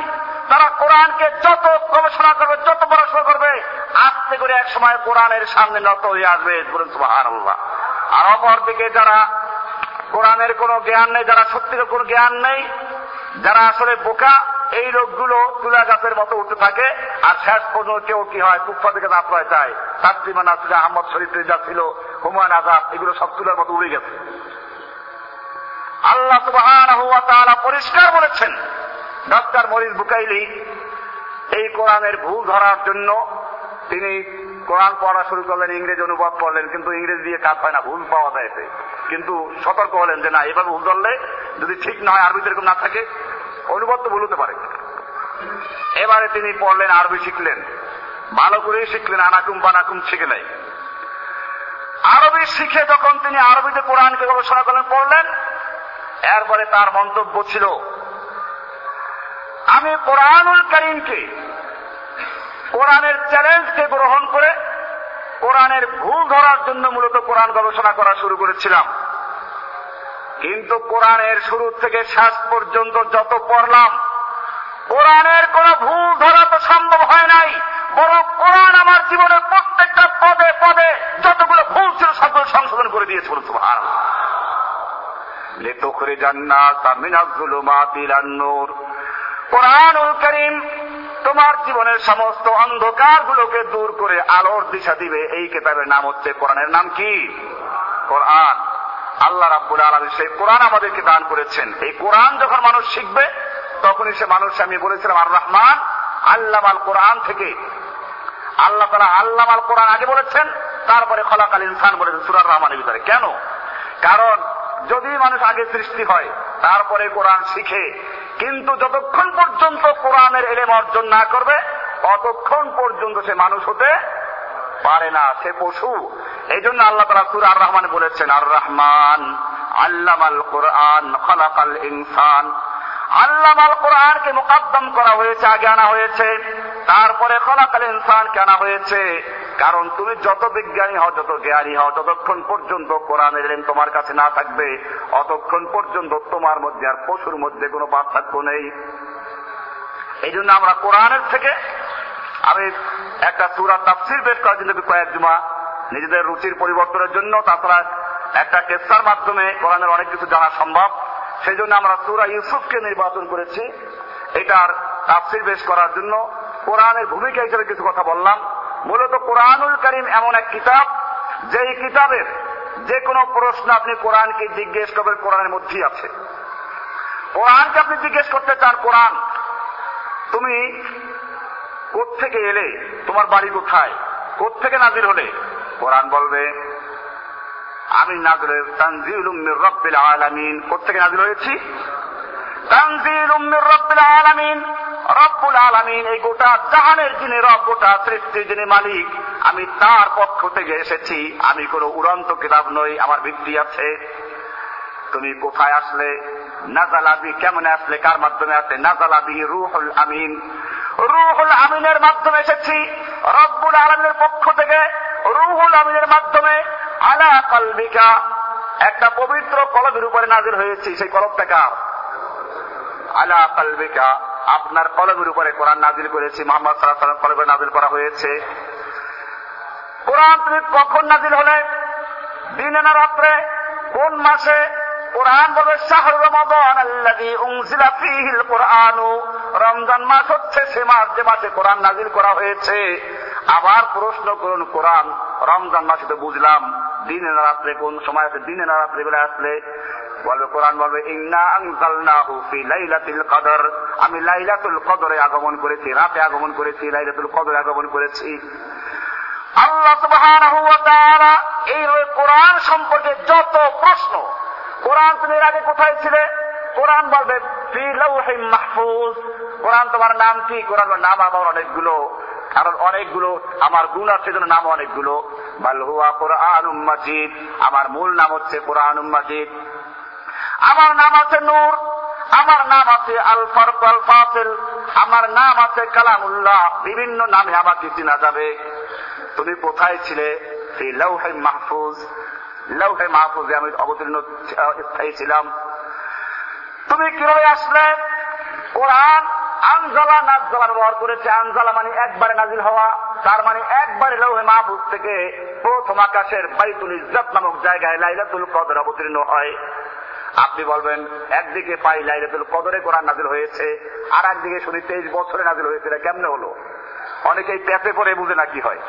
S1: তারা কোরআনকে যত গবেষণা করবে, যত পড়াশোনা করবে, আস্তে করে এক সময় কোরআনের সামনে নত হয়ে আসবে। বলুন সুবাহান আল্লাহ আর অপর দিকে যারা কোরআনের কোনো জ্ঞান নেই, যারা সত্যিকার কোনো জ্ঞান নেই, যারা আসলে বোকা, এই লোকগুলো তুলা গাছের মতো উঠতে থাকে। আর শেষ পর্যন্ত কেউ কি হয় কুফা থেকে আশ্রয় চায় তাসলিমা নাসিরা আহমদ শরীফ যা ছিল হুমায়ুন আজাদ, এগুলো সব তুলার মতো উড়ে গেছে। আল্লাহ সুবাহ পরিষ্কার বলেছেন, ডক্টর মরিস বুকাইলি, এই কোরআনের ভুল ধরার জন্য তিনি কোরআন পড়া শুরু করলেন, ইংরেজি অনুবাদ করলেন কিন্তু ইংরেজি দিয়ে কাজ হয় না, ভুল পাওয়া যায়। কিন্তু সতর্ক হলেন যে না, এভাবে ভুল ধরলে যদি ঠিক না হয়, আরবিতে এরকম না থাকে, অনুবাদ তো ভুল হতে পারে। এবারে তিনি পড়লেন, আরবি শিখলেন, ভালো করেই শিখলেন, আনাকুম বানাকুম শিখে নেয় আরবি শিখে যখন তিনি আরবিতে কোরআনকে গবেষণা করলেন, পড়লেন, এরপরে তার মন্তব্য ছিল, আমি কোরআনুল করিমকে, কোরআনের চ্যালেঞ্জকে গ্রহণ করে কোরআনের ভুল ধরার জন্য মূলত কোরআন গবেষণা করা শুরু করেছিলাম। কিন্তু কোরআনের শুরু থেকে শেষ পর্যন্ত যত পড়লাম, কোরআনের কোন ভুল ধরা তো সম্ভব হয় নাই। বরং কোরআন আমার জীবনের প্রত্যেকটা পদে পদে যতগুলো ভুল ছিল সবগুলো সংশোধন করে দিয়েছে বলুন সুবহান লেতখরে জান্নাত মিনাজুলুমাতিল আন-নূর কোরআনুল করিম তোমার জীবনের সমস্ত অন্ধকার গুলোকে দূর করে আলোর দিশা দিবে। এই কেতাবের নাম হচ্ছে, কোরআনের নাম কি? কোরআন। আল্লাহ রাব্বুল আলমী সেই কোরআন আমাদেরকে দান করেছেন। এই কোরআন যখন মানুষ শিখবে, তখনই সে মানুষ আমি বলেছিলাম আর রহমান আল্লাহ আল কোরআন থেকে আল্লাহ তারা আল্লাহ আল কোরআন আগে বলেছেন, তারপরে খলাকাল ইনসান বলেছেন সুরার রহমানের ভিতরে। কেন? কারণ যদি মানুষ আগে সৃষ্টি হয়, তারপরে কোরআন শিখে, কিন্তু যতক্ষণ পর্যন্ত কোরআনের এলেম অর্জন না করবে, ততক্ষণ পর্যন্ত সে মানুষ হতে পারে না, সে পশু। এই জন্য আল্লাহ তারা সুর আর রহমান বলেছেন আর রহমান আল্লাহ আল কোরআন খলাকাল ইনসান। আল্লামাল কোরআনকে মোকাদ্দম করা হয়েছে, আগে আনা হয়েছে, তারপরে খলাকাল ইনসানকে আনা হয়েছে। কারণ তুমি যত বিজ্ঞানী হও, যত জ্ঞানী হও, যতক্ষণ পর্যন্ত কোরআনের এলেম তোমার কাছে না থাকবে, অতক্ষণ পর্যন্ত তোমার মধ্যে আর পশুর মধ্যে কোনো পার্থক্য নেই। এই জন্য আমরা কোরআনের থেকে আমি একটা সুরা তাফসির বেশ করার জন্য কয়েক জমা নিজেদের রুচির পরিবর্তনের জন্য, তাছাড়া একটা কেসার মাধ্যমে কোরআনের অনেক কিছু জানা সম্ভব। সেই জন্য আমরা সুরা ইউসুফকে নির্বাচন করেছি। এটার তাফসির বেশ করার জন্য। কোরআনের ভূমিকা হিসেবে কিছু কথা বললাম। মূলত কোরআনুল করিম এমন এক কিতাব, যেই কিতাবের যে কোনো প্রশ্ন আপনি কোরআনকে জিজ্ঞেস করবেন, কোরআনের মধ্যেই আছে। কোরআনকে আপনি জিজ্ঞেস করতে চান, কোরআন, তুমি কোত্থেকে এলে? তোমার বাড়ি কোথায়? কোত্থেকে নাজির হলে? কোরআন বলবে আমি নাজির তানজিল উম্মির রব্বিল আলামিন। কোত্থেকে নাজির হয়েছি? তানজিল উম্মির রব্বিল আলামিন। রব্বুল আলামিন, এই গোটা জাহানের যিনি রব, গোটা সৃষ্টির যিনি মালিক, আমি তার পক্ষ থেকে এসেছি। আমি কোনো উড়ন্ত কিতাব নই, আমার ভিত্তি আছে। তুমি কোথায় আসলে? নাজালাবি কেমন আসলে? কার মাধ্যমে আসলে? নাজালাবি রুহুল আমিন। রুহুল আমিনের মাধ্যমে এসেছি। রব্বুল আলমিনের পক্ষ থেকে রুহুল আমিনের মাধ্যমে আলা কলবিকা, একটা পবিত্র কলবের উপরে নাজির হয়েছি, সেই কলবটা কার? আলা কলবিকা, আপনার কলবের উপরে কোরআন নাজিল করেছি, মোহাম্মদ সাল্লাহ সাল্লাম কলবে নাজিল করা হয়েছে। কোরআন তুমি কখন নাজিল হলে? দিনে না রাত্রে? কোন মাসে? কোরআন বলে শাহর রমাদান আল্লাযী উনজিলা ফীহিল কোরআনু। রমজান মাস হচ্ছে সে মাস, যে মাসে কোরআন নাজিল করা হয়েছে। আবার প্রশ্ন করুন, কোরআন রমজান মাসে তো বুঝলাম। দিনে না রাত্রে কোন সময় আছে? দিনে না রাত্রে বেলা আসলে বলবে কোরআন বলবে, ইন্না আনজালনাহু ফি লাইলাতুল কদর। আমি লাইলাতুল কদরে আগমন করেছি, রাতে আগমন করেছি, লাইলাতুল কদরে আগমন করেছি। আল্লাহ সুবহানাহু ওয়া তাআলা এই কোরআন সম্পর্কে যত প্রশ্ন, কোরআন তুমি এর আগে কোথায় ছিলে? কোরআন বলবে, ফি লাউহি মাহফুজ। কোরআন তোমার নাম কি? কোরআন নাম আমার অনেকগুলো, কারণ অনেকগুলো, আমার গুণ আছে জন্য নাম অনেকগুলো। বাল হুয়া কোরআন মাজিদ। আমার মূল নাম হচ্ছে কোরআন মাজিদ। আমার নাম আছে নূর। আমার নাম আছে আল ফারক আল ফাসিল আমার নাম আছে কালামুল্লাহ। বিভিন্ন নামে আমাকে চেনা যাবে। তুমি কোথায় ছিলে? সেই লৌহে মাহফুজ। লৌহে মাহফুজে আমি অবতীর্ণ স্থায়ী ছিলাম। তুমি কীভাবে আসলে? কোরআন আনজালা নাজালা ব্যবহার করেছে। আনজালা মানে একবারে নাজিল হওয়া। তার মানে একবারে লৌহে মাহফুজ থেকে প্রথম আকাশের বাইতুল ইজ্জত নামক জায়গায় লাইলাতুল কদর অবতীর্ণ হয়। আপনি বলবেন, একদিকে পাই লাইলাতুল কদরে কোরআন নাজিল হয়েছে আর একদিকে শুনি তেইশ বছরে নাজিল হয়েছে, এটা কেমনে হলো? অনেকেই পেতে পরে বুঝে না কি হয়।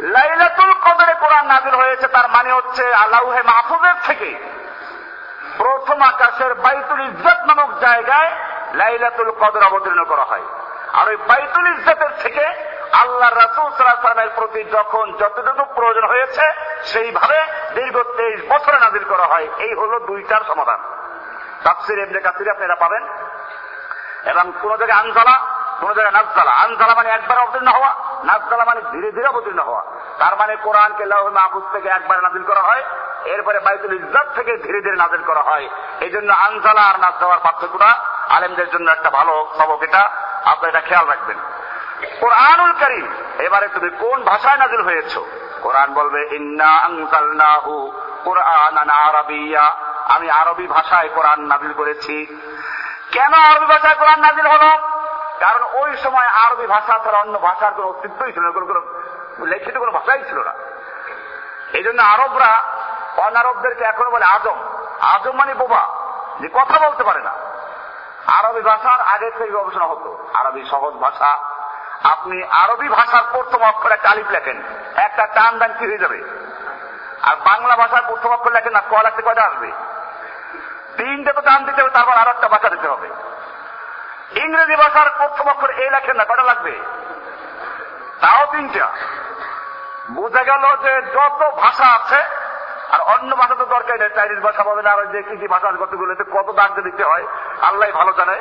S1: লাইলাতুল কদরে কোরআন নাজিল হয়েছে, তার মানে হচ্ছে আলাউহে মাহফুজের থেকে প্রথম আকাশের বাইতুল ইজ্জত নামক জায়গায় লাইলাতুল কদর অবতীর্ণ করা হয়। আর ওই বাইতুল ইজ্জতের থেকে আল্লাহ রাসুল সাল্লামের প্রতি যখন যতটুকু প্রয়োজন হয়েছে, সেইভাবে দীর্ঘ তেইশ বছরে নাজিল করা হয়। এই হলো দুইটার সমাধান। তাফসির এমনি কাসির আপনারা পাবেন। এবং কোন জায়গায় আনজালা, কোন জায়গায় নাজজালা। আনজালা মানে একবার অবতীর্ণ হওয়া, নাজজালা মানে ধীরে ধীরে অবতীর্ণ হওয়া। তার মানে কোরআনকে লাহ মাহবুজ থেকে একবার নাজিল করা হয়, এরপরে বাইতুল ইজ্জত থেকে ধীরে ধীরে নাজিল করা হয়। এই জন্য আনজালা আর নাজ দেওয়ার পার্থক্যটা আলেমদের জন্য একটা ভালো সবক এটা। আপনি এটা খেয়াল রাখবেন। কোরআনুল করিম। এবারে তুমি কোন ভাষায় নাজিল হয়েছ? কোরআন বলবে, ইন্না আনজালনাহু কোরআন আরবিয়া। আমি আরবি ভাষায় কোরআন নাজিল করেছি। কেন আরবি ভাষায় কোরআন নাজিল হলো? কারণ ওই সময় আরবি ভাষা ছাড়া অন্য ভাষার কোন অস্তিত্বই ছিল না, কোনো লিখিত কোনো ভাষাই ছিল না। এই জন্য আরবরা অনারবদেরকে এখনও বলে আজম। আজম মানে বোবা, যে কথা বলতে পারে না। আরবি ভাষার আগে থেকে গবেষণা হতো। আরবি সহজ ভাষা আপনি আরবি ভাষার প্রথম অক্ষরে একটা লেখেন, একটা টান দান কি হয়ে যাবে? আর বাংলা ভাষার প্রথম অক্ষর লেখেন না ক লাগতে কয়টা আসবে? তিনটে তো টান দিতে হবে, তারপর আরও একটা ভাষা দিতে হবে। ইংরেজি ভাষার প্রথম অক্ষর এই লেখেন না কটা লাগবে? তাও তিনটা। বোঝা গেল যে যত ভাষা আছে, আর অন্য ভাষা তো দরকার নেই, চাইনিজ ভাষা বলেন, আর যে কি ভাষা কতগুলো কত দাগ দিতে হয় আল্লাহ ভালো জানে।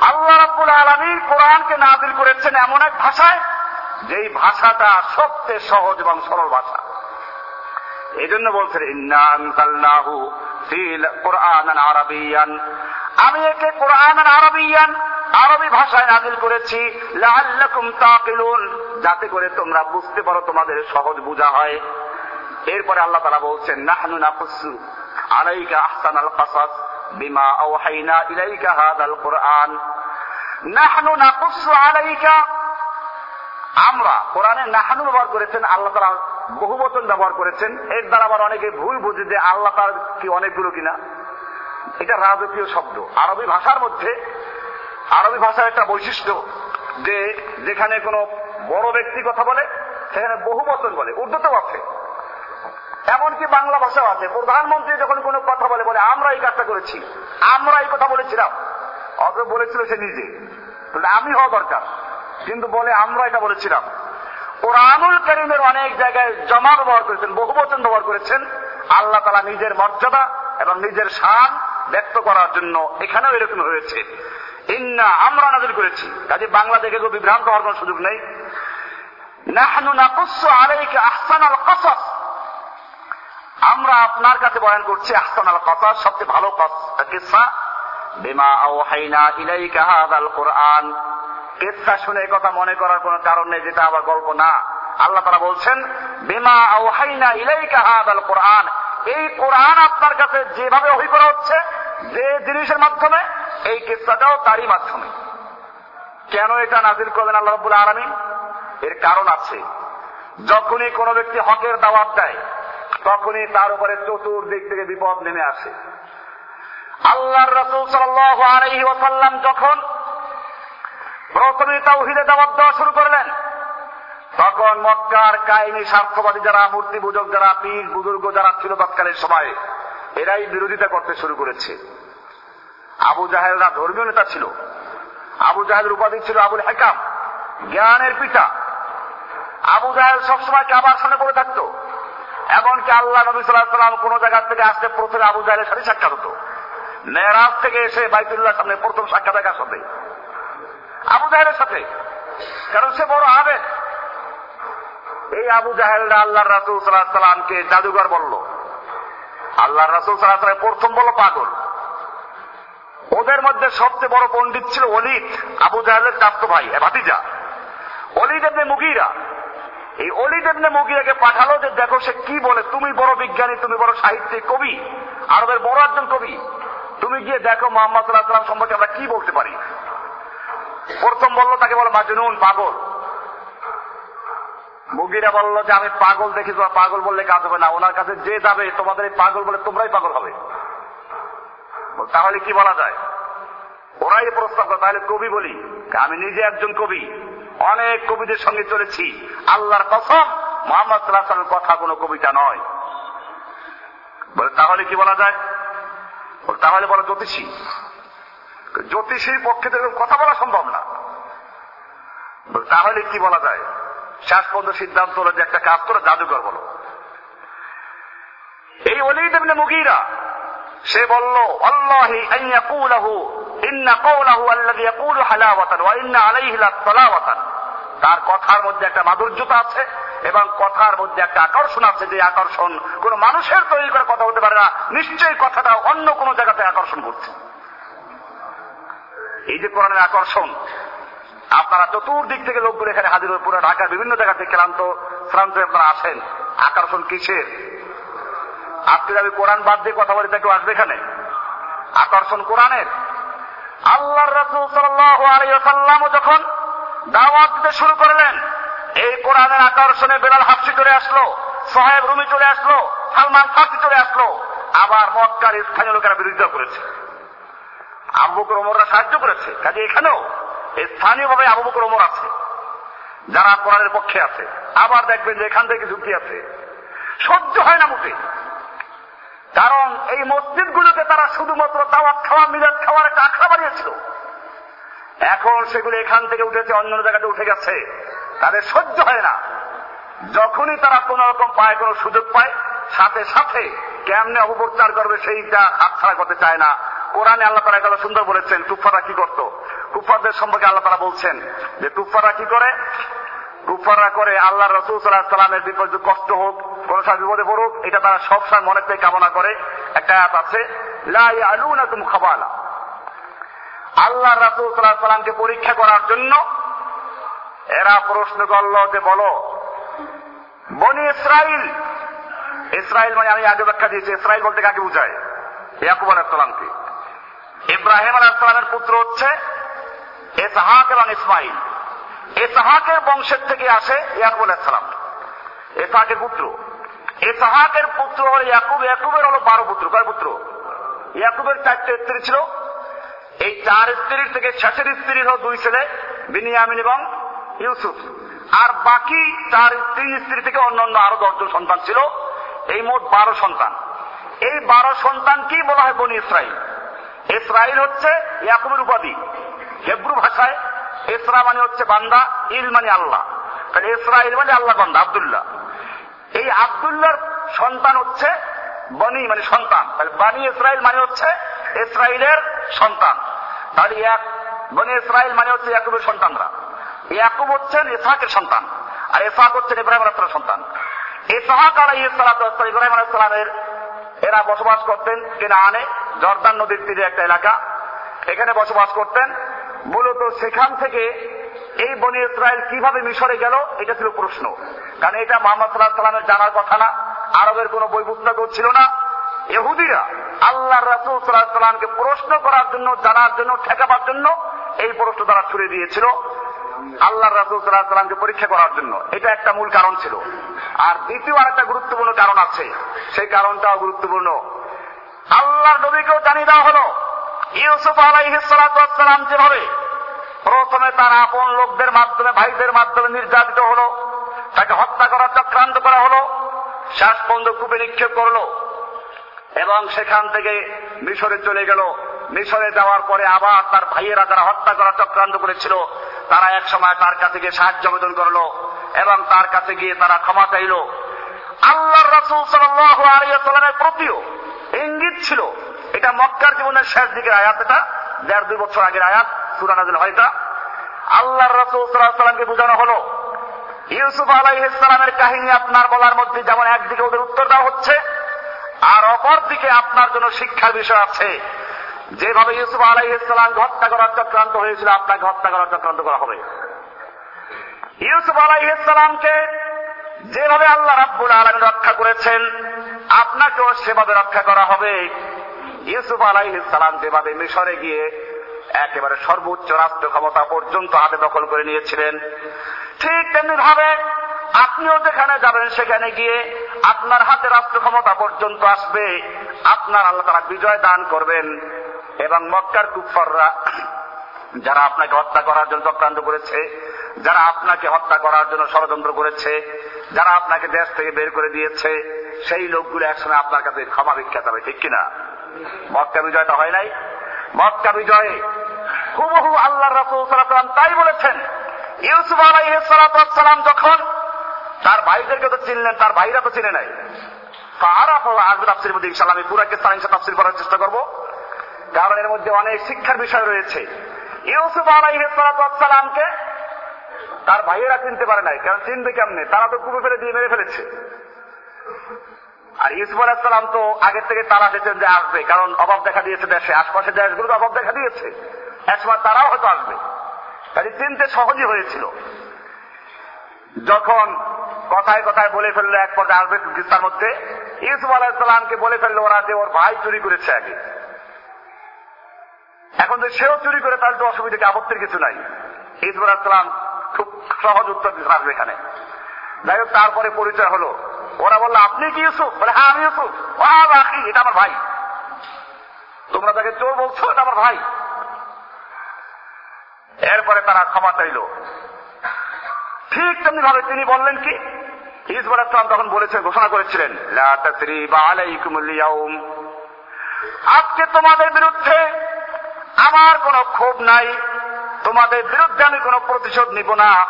S1: আল্লাহ রাব্বুল আলমী কোরআনকে নাজিল করেছেন এমন এক ভাষায়, যেই ভাষাটা সবচেয়ে সহজ এবং সরল ভাষা। এই জন্য বলছেন ইন্নাহু কোরআন আরবিয়ান। আমি একে কোরআন আরবিয়ান, আরবি ভাষায় নাজিল করেছি। লাআল্লাকুম তাকিলুন। যাতে করে তোমরা বুঝতে পারো তোমাদের সহজ বোঝা হয়। এরপরে আল্লাহ তারা বলছেন, নাহনু নাকুসু আলাইকা আহসানাল কাসাস। বিমা আওহাইনা ইলাইকা হাদাল কোরআন। নাহনু নাকুসু আলাইকা। আমরা কোরআনে নাহানু ব্যবহার করেছেন, আল্লাহ তারা বহু বচন ব্যবহার করেছেন। এর দ্বারা আবার অনেকে ভুল বুঝে যে আল্লাহ তার কি অনেকগুলো কিনা। এটা রাজকীয় শব্দ। আরবি ভাষার মধ্যে, আরবি ভাষার একটা বৈশিষ্ট্য যে যেখানে কোনো বড় ব্যক্তি কথা বলে, সেখানে বহু বচন বলে। উর্দুতেও আছে। এমনকি বাংলা ভাষাও আছে। প্রধানমন্ত্রী যখন কোনো কথা বলে বলে, আমরা এই কাজটা করেছি। আমরা এই কথা বলেছিলাম। অত বলেছিল সে নিজে। আমি হওয়া দরকার। কিন্তু বলে, আমরা এটা বলেছিলাম। কোরআনুল করিমের অনেক জায়গায় জমা ব্যবহার করেছেন বহু বচন ব্যবহার করেছেন। আল্লাহ তালা নিজের মর্যাদা এবং নিজের শান ব্যক্ত করার জন্য এখানেও এরকম হয়েছে। ইন্না আমরা নাজিল করেছি। কাজে বাংলা দেখে বিভ্রান্ত হওয়ার কোন সুযোগ নেই। নাহনু নাকুসু আলাইকা আহসান আল কসস। আমরা আপনার কাছে বয়ান করছি, আহসান আল কথা সবচেয়ে ভালো কিসা। বিমা আওহাইনা ইলাইকা হাদাল কোরআন। কেসা শুনে কথা মনে করার কোন কারণ নেই, যেটা আবার গল্প না। আল্লাহ তারা বলছেন, বিমা আওহাইনা ইলাইকা হাদাল কোরআন। এই কোরআন আপনার কাছে যেভাবে অহি করা হচ্ছে, যে জিনিসের মাধ্যমে, এই কিস্সাটাও তারই মাধ্যমে। কেন এটা নাজিল করবেন আল্লাহ রব্বুল আলমিন? এর কারণ আছে, যখনই কোনো ব্যক্তি হকের দাওয়াত দেয় তখনই তার উপরে চতুর্দিক থেকে বিপদ নেমে আসে। আল্লাহর রসুল ওসাল্লাম যখন প্রথমে তাওহিদে দাওয়াত দেওয়া শুরু করলেন, তখন মক্কার কাহিনী স্বার্থবাদী যারা মূর্তি পূজক যারা, পীর বুজুর্গ যারা ছিল তৎকালীন সময়ে, এরাই বিরোধিতা করতে শুরু করেছে। আবু জাহেলরা ধর্মীয় নেতা ছিল। আবু জাহেলের উপাধি ছিল আবুল হেকাম, জ্ঞানের পিতা। আবু জাহেল সবসময় কাবার সামনে পড়ে থাকতো। এমনকি আল্লাহ নবী সাল্লাম কোন জায়গা থেকে আসতে প্রথমে আবু জাহেলের সাথে সাক্ষাৎ হতো। মেয়েরাজ থেকে এসে বাইতুল্লাহ সামনে প্রথম সাক্ষাৎ দেখার সাথে? আবু জাহেলের সাথে। কারণ সে বড় আবেদ এই আবু জাহেলরা আল্লাহ রাসুল সাল্লাহ সাল্লামকে জাদুঘর বলল। আল্লাহ রাসুল সাল্লাহ সাল্লাম প্রথম বলল পাগল। ওদের মধ্যে সবচেয়ে বড় পণ্ডিত ছিল অলিদ আবু জাহেলের চাপ্ত ভাই ভাতিজা। অলিদ এমনি মুগিরা। এই অলিদ এমনি মুগিরাকে পাঠালো যে, দেখো সে কি বলে? তুমি বড় বিজ্ঞানী, তুমি বড় সাহিত্যিক কবি, আরবের বড় একজন কবি। তুমি গিয়ে দেখো মোহাম্মদ সাল্লাহ সম্পর্কে আমরা কি বলতে পারি? প্রথম বলল তাকে বলো, মাজনুন, পাগল। মুগিরা বলল যে, আমি পাগল দেখি, তোমার পাগল বললে কাজ হবে না। ওনার কাছে যে যাবে, তোমাদের এই পাগল বলে তোমরাই পাগল হবে। তাহলে কি বলা যায়? ওরাই প্রস্তাব করে, তাহলে কবি বলি, আমি নিজে একজন কবি। অনেক কবিদের সঙ্গে চলেছি। আল্লাহর কসম, মোহাম্মদ সাল্লাহ কথা কোনো কবিতা নয়। বলে, তাহলে কি বলা যায়? তাহলে বলো জ্যোতিষী। জ্যোতিষীর পক্ষে তো কথা বলা সম্ভব না। তাহলে কি বলা যায়? শেষ পর্যন্ত সিদ্ধান্ত হলো যে একটা কাজ করে, জাদুঘর বলো। এই অলিদ মুগিরা সে বলল, আল্লাহি আইয়াকুলাহু ইন্না কওলাহু আল্লাযী ইয়াকুলু হালাওয়াতান ওয়া ইন্না আলাইহি তার কথার মধ্যে একটা মাধুর্যতা আছে এবং কথার মধ্যে একটা আকর্ষণ আছে যে আকর্ষণ কোন মানুষের তৈরি করে কথা হতে পারে না, নিশ্চয়ই কথাটা অন্য কোন জায়গাতে আকর্ষণ করছে। এই যে কোরআনের আকর্ষণ, আপনারা চতুর্দিক থেকে লোকগুলো এখানে হাজির হয়ে পুরো ঢাকার বিভিন্ন জায়গা থেকে ক্লান্ত, শ্রান্ত আপনারা আসেন। আকর্ষণ কিসের? আজকে আমি কোরআন বাদ দিয়ে কথা বলি, তা কেউ আসবে এখানে? আকর্ষণ কোরআনের? আল্লাহর রসুল সাল্লাম যখন দাওয়াত দিতে শুরু করলেন, এই কোরআনের আকর্ষণে বেলাল হাফসি চলে আসলো সোহেব রুমি চলে আসলো, সালমান ফার্সি চলে আসলো, আবার মক্কার স্থানীয় লোকেরা বিরোধিতা করেছে। আবু বকর ওমররা সাহায্য করেছে কাজে এখানেও স্থানীয়ভাবে আবু বকর ওমর আছে, যারা কোরআনের পক্ষে আছে। আবার দেখবেন যে এখান থেকে যুক্তি আছে। সহ্য হয় না মুখে। কারণ এই মসজিদগুলোকে তারা শুধুমাত্র তাওয়াত খাওয়া, মিলাদ খাওয়ার একটা আখড়া বানিয়েছিল। এখন সেগুলো এখান থেকে উঠেছে, অন্য জায়গাতে উঠে গেছে। তাদের সহ্য হয় না। যখনই তারা কোন রকম পায়, কোনো সুযোগ পায়, সাথে সাথে কেমনে অপপ্রচার করবে সেইটা হাতছাড়া করতে চায় না। কোরআনে আল্লাহ তারা কথা সুন্দর বলেছেন টুফারা কি করতো? কুফারদের সম্পর্কে আল্লাহ তারা বলছেন যে টুফারা কি করে? কুফাররা করে আল্লাহ রসুল সাল্লাহ সাল্লামের বিপদ কষ্ট হোক কোন সময় বিপদে পড়ুক, এটা তারা সবসময় মনে থেকে কামনা করে। একটা আয়াত আছে লাই আলু না তুমি খাবালা। আল্লাহ রাসুল পরীক্ষা করার জন্য এরা প্রশ্ন করল যে, বলো, বনি ইসরাইল ইসরাইল মানে আমি আগে ব্যাখ্যা দিয়েছি, ইসরাইল বলতে কাকে বুঝায়? ইয়াকুব আলাহিসাল্লামকে ইব্রাহিম আলাহিসাল্লামের পুত্র হচ্ছে এসহাক এবং ইসমাইল এসহাকের বংশের থেকে আসে ইয়াকুব আলাহিসাল্লাম এসহাকের পুত্র। এসহাকের পুত্র হল ইয়াকুব, ইয়াকুবের হলো বারো পুত্র। কয় পুত্র? ইয়াকুবের চারটে স্ত্রী ছিল। এই চার স্ত্রীর থেকে শেষের স্ত্রীর হল দুই ছেলে, বিনিয়ামিন এবং ইউসুফ। আর বাকি চার স্ত্রী স্ত্রী থেকে অন্য অন্য আরও দশজন সন্তান ছিল। এই মোট বারো সন্তান। এই বারো সন্তান কি বলা হয়? বনি ইসরাইল। ইসরাইল হচ্ছে ইয়াকুবের উপাধি, হেব্রু ভাষায়। ইসরা মানে হচ্ছে বান্দা, ইল মানে আল্লাহ। তাহলে ইসরাইল মানে আল্লাহ বান্দা, আবদুল্লাহ। এই আবদুল্লাহর সন্তান হচ্ছে বনি মানে সন্তান। তাহলে বানি ইসরাইল মানে হচ্ছে ইসরায়েলের সন্তান। তাহলে এক বনি ইসরায়েল মানে হচ্ছে ইয়াকুবের সন্তানরা। ইয়াকুব হচ্ছেন ইসহাকের সন্তান, আর ইসহাক হচ্ছেন ইব্রাহিম আলাহ সন্তান। ইসহাক আলাই ইব্রাহিম আলাইসালামের এরা বসবাস করতেন কিনা আনে জর্দান নদীর তীরে একটা এলাকা। এখানে বসবাস করতেন। মূলত সেখান থেকে এই বনি ইসরায়েল কীভাবে মিশরে গেল, এটা ছিল প্রশ্ন। কারণ এটা মোহাম্মদ সাল্লাহ সাল্লামের জানার কথা না। আরবের কোন বই পুস্তক ছিল না। এহুদিরা আল্লাহ রাসুল সাল্লাহ সাল্লামকে প্রশ্ন করার জন্য, জানার জন্য, ঠেকাবার জন্য এই প্রশ্ন তারা ছুড়ে দিয়েছিল আল্লাহ রাসুল সাল্লাহ সাল্লামকে পরীক্ষা করার জন্য। এটা একটা মূল কারণ ছিল। আর দ্বিতীয় আরেকটা গুরুত্বপূর্ণ কারণ আছে। সেই কারণটাও গুরুত্বপূর্ণ। আল্লাহর নবীকেও জানিয়ে দেওয়া হলো, ইউসুফ আলাইহিসালাম যেভাবে প্রথমে তার আপন লোকদের মাধ্যমে, ভাইদের মাধ্যমে নির্যাতিত হলো তাকে হত্যা করার চক্রান্ত করা হলো শেষ পর্যন্ত কূপে নিক্ষেপ করল, এবং সেখান থেকে মিশরে চলে গেল। মিশরে যাওয়ার পরে আবার তার ভাইয়েরা যারা হত্যা করার চক্রান্ত করেছিল, তারা এক সময় তার কাছে গিয়ে সাহায্য আবেদন করল, এবং তার কাছে গিয়ে তারা ক্ষমা চাইল। আল্লাহ রসুল সাল্লামের প্রতিও ইঙ্গিত ছিল, এটা মক্কার জীবনের শেষ দিকের আয়াত, এটা দেড় দুই বছর আগের আয়াত সুরানাজিল হয়তা আল্লাহ রসুল সাল্লামকে বোঝানো হলো ইউসুফ আলাইহিসসালামের কাহিনী আপনার বলার মধ্যে যেমন একদিকে ওদের উত্তর দেওয়া হচ্ছে, আর অপর দিকে আপনার জন্য শিক্ষার বিষয় আছে। যেভাবে ইউসুফ আলাইহিসসালাম হত্যা করার চক্রান্ত হয়েছিল, আপনাকে হত্যা করার চক্রান্ত করা হবে। ইউসুফ আলাইহিসসালামকে যেভাবে আল্লাহ রাব্বুল আলমী রক্ষা করেছেন, আপনাকেও সেভাবে রক্ষা করা হবে। ইউসুফ আলাইহিসসালাম যেভাবে মিশরে গিয়ে একেবারে সর্বোচ্চ রাষ্ট্র ক্ষমতা পর্যন্ত হাতে দখল করে নিয়েছিলেন ঠিক তেমনি ভাবে আপনিও যেখানে যাবেন সেখানে গিয়ে আপনার হাতে রাষ্ট্র ক্ষমতা পর্যন্ত আসবে। আপনার আল্লাহ তারা বিজয় দান করবেন। এবং মক্কার কুফররা যারা আপনাকে হত্যা করার জন্য চক্রান্ত করেছে, যারা আপনাকে হত্যা করার জন্য ষড়যন্ত্র করেছে, যারা আপনাকে দেশ থেকে বের করে দিয়েছে, সেই লোকগুলো একসময় আপনার কাছে ক্ষমা ভিক্ষা যাবে ঠিক কিনা? মক্কা বিজয়টা হয় নাই? মক্কা বিজয়ে হুবহু আল্লাহ রাসুল সাল্লাম তাই বলেছেন ইউসুফ আলাইসালাম যখন তার ভাইদেরকে তো চিনলেন, তার ভাইরা তো চিনে নাই। তাফসির মধ্যে ইনশাল্লাহ আমি পুরাকে তাফসির করার চেষ্টা করব। কারণ মধ্যে অনেক শিক্ষার বিষয় রয়েছে। তার ভাইয়েরা চিনতে পারে নাই। কারণ চিনবে তারা তো দিয়ে মেরে ফেলেছে। আর ইউসুফ তো আগের থেকে তারা দিয়েছেন যে আসবে। কারণ অভাব দেখা দিয়েছে দেশে। আশপাশের দেশগুলো তো অভাব দেখা দিয়েছে। একসময় তারাও হয়তো আসবে। কাজে চিনতে সহজই হয়েছিল। যখন কথায় কথায় বলে ফেলল এক পর্যায়ে আসবে কিস্তার মধ্যে, ইউসুফ আলাহিসাল্লামকে বলে ফেলল ওরা যে ওর ভাই চুরি করেছে আগে। এখন যে সেও চুরি করে তাহলে তো অসুবিধা আপত্তির কিছু নাই। ইসুফ আলাহিসাল্লাম খুব সহজ উত্তর দিতে পারবে এখানে। যাই হোক, তারপরে পরিচয় হলো। ওরা বলল, আপনি কি ইউসুফ? বলে হ্যাঁ আমি ইউসুফ। এটা আমার ভাই। তোমরা তাকে চোর বলছো, এটা আমার ভাই। এরপরে তারা ক্ষমা চাইল। ঠিক তেমনি ভাবে তিনি বললেন কি? ইসবর ইসলাম তখন বলেছেন, ঘোষণা করেছিলেন আজকে তোমাদের বিরুদ্ধে আমার কোনো ক্ষোভ নাই। তোমাদের বিরুদ্ধে আমি কোনো প্রতিশোধ নিব না।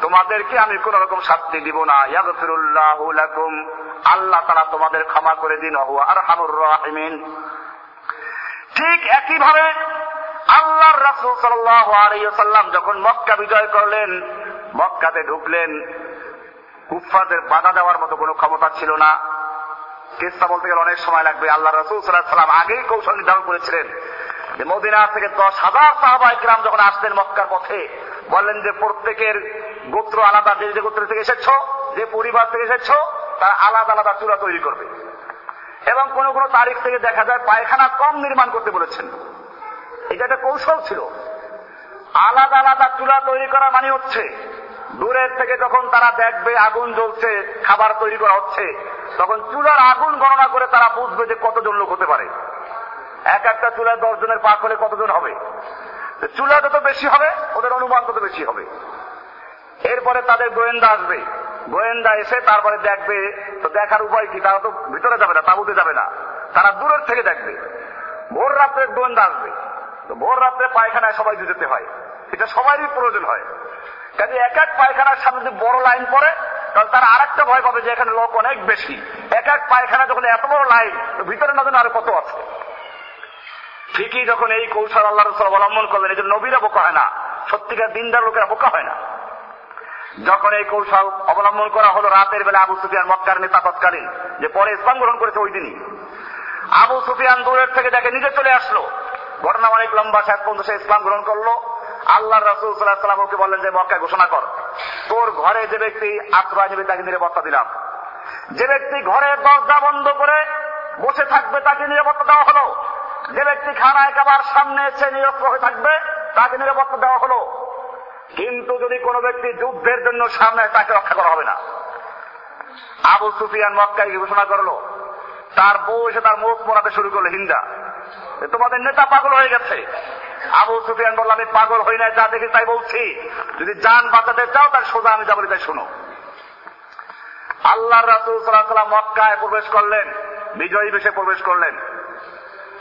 S1: তোমাদেরকে আমি কোন রকম শাস্তি দিব না। ইয়াগফিরুল্লাহুম আল্লাহ তারা তোমাদের ক্ষমা করে দিন। আর হামুর রাহিমিন। ঠিক একইভাবে আল্লাহর রাসূল ওয়াসাল্লাম যখন মক্কা বিজয় করলেন, মক্কাতে ঢুকলেন কুফফাদের বাধা দেওয়ার মতো কোনো ক্ষমতা ছিল না। কেসটা বলতে গেলে অনেক সময় লাগবে। আল্লাহ রসুল সাল্লাহ সাল্লাম আগেই কৌশল নির্ধারণ করেছিলেন যে মদিনা থেকে দশ হাজার সাহাবা ইকরাম যখন আসতেন মক্কার পথে, বললেন যে, প্রত্যেকের গোত্র আলাদা, যে যে গোত্র থেকে এসেছ, যে পরিবার থেকে এসেছ, তারা আলাদা আলাদা চূড়া তৈরি করবে। এবং কোন কোন তারিখ থেকে দেখা যায় পায়খানা কম নির্মাণ করতে বলেছেন। এটা একটা কৌশল ছিল। আলাদা আলাদা চুলা তৈরি করা মানে হচ্ছে, দূরের থেকে যখন তারা দেখবে আগুন জ্বলছে, খাবার তৈরি করা হচ্ছে, তখন চুলার আগুন গণনা করে তারা বুঝবে যে কতজন লোক হতে পারে। এক একটা চুলায় দশ জনের পাক হলে কতজন হবে? চুলা যত বেশি হবে, ওদের অনুমান তত বেশি হবে। এরপরে তাদের গোয়েন্দা আসবে। গোয়েন্দা এসে তারপরে দেখবে, তো দেখার উপায় কি? তারা তো ভিতরে যাবে না, তাবুতে যাবে না। তারা দূরের থেকে দেখবে। ভোর রাত্রে গোয়েন্দা আসবে। তো ভোর রাত্রে পায়খানায় সবাই যেতে হয়। এটা সবারই প্রয়োজন হয়। কাজে এক এক পায়খানার সামনে যদি বড় লাইন পড়ে, তাহলে তারা আর একটা ভয় পাবে যে এখানে লোক অনেক বেশি। এক এক পায়খানা যখন এত বড় লাইন ভিতরে না আরও কত আছে। ঠিকই যখন এই কৌশল আল্লাহ রসুল অবলম্বন করলেন, এই জন্য নবীরা বোকা হয় না। সত্যিকার দিনদার লোকেরা বোকা হয় না। যখন এই কৌশল অবলম্বন করা হলো, রাতের বেলা আবু সুফিয়ান মক্কার নেতা তৎকালীন, যে পরে ইসলাম গ্রহণ করেছে ওই দিনই। আবু সুফিয়ান দূরের থেকে দেখে নিজে চলে আসলো। ঘটনা অনেক লম্বা শেষ পর্যন্ত সে ইসলাম গ্রহণ করল। আল্লাহ রাসুল সাল্লাহ ওকে বললেন যে মক্কা ঘোষণা কর। তোর ঘরে যে ব্যক্তি আশ্রয় নেবে, তাকে নিরাপত্তা দিলাম। যে ব্যক্তি ঘরের দরজা বন্ধ করে বসে থাকবে, তাকে নিরাপত্তা দেওয়া হলো। যে ব্যক্তি খানায় খাবার সামনে এসে নিরস্ত্র হয়ে থাকবে, তাকে নিরাপত্তা দেওয়া হলো। কিন্তু যদি কোনো ব্যক্তি যুদ্ধের জন্য সামনে তাকে রক্ষা করা হবে না। আবু সুফিয়ান মক্কায় ঘোষণা করল। তার বউ এসে তার মুখ মরাতে শুরু করল হিন্দা তোমাদের নেতা পাগল হয়ে গেছে। আবু সুফিয়ান বলল, আমি পাগল হই না যা দেখি তাই বলছি। যদি যান বাঁচাতে চাও তার সোজা আমি যাব, তাই শুনো। আল্লাহ রাসুল সাল্লাহ মক্কায় প্রবেশ করলেন, বিজয়ী বেশে প্রবেশ করলেন।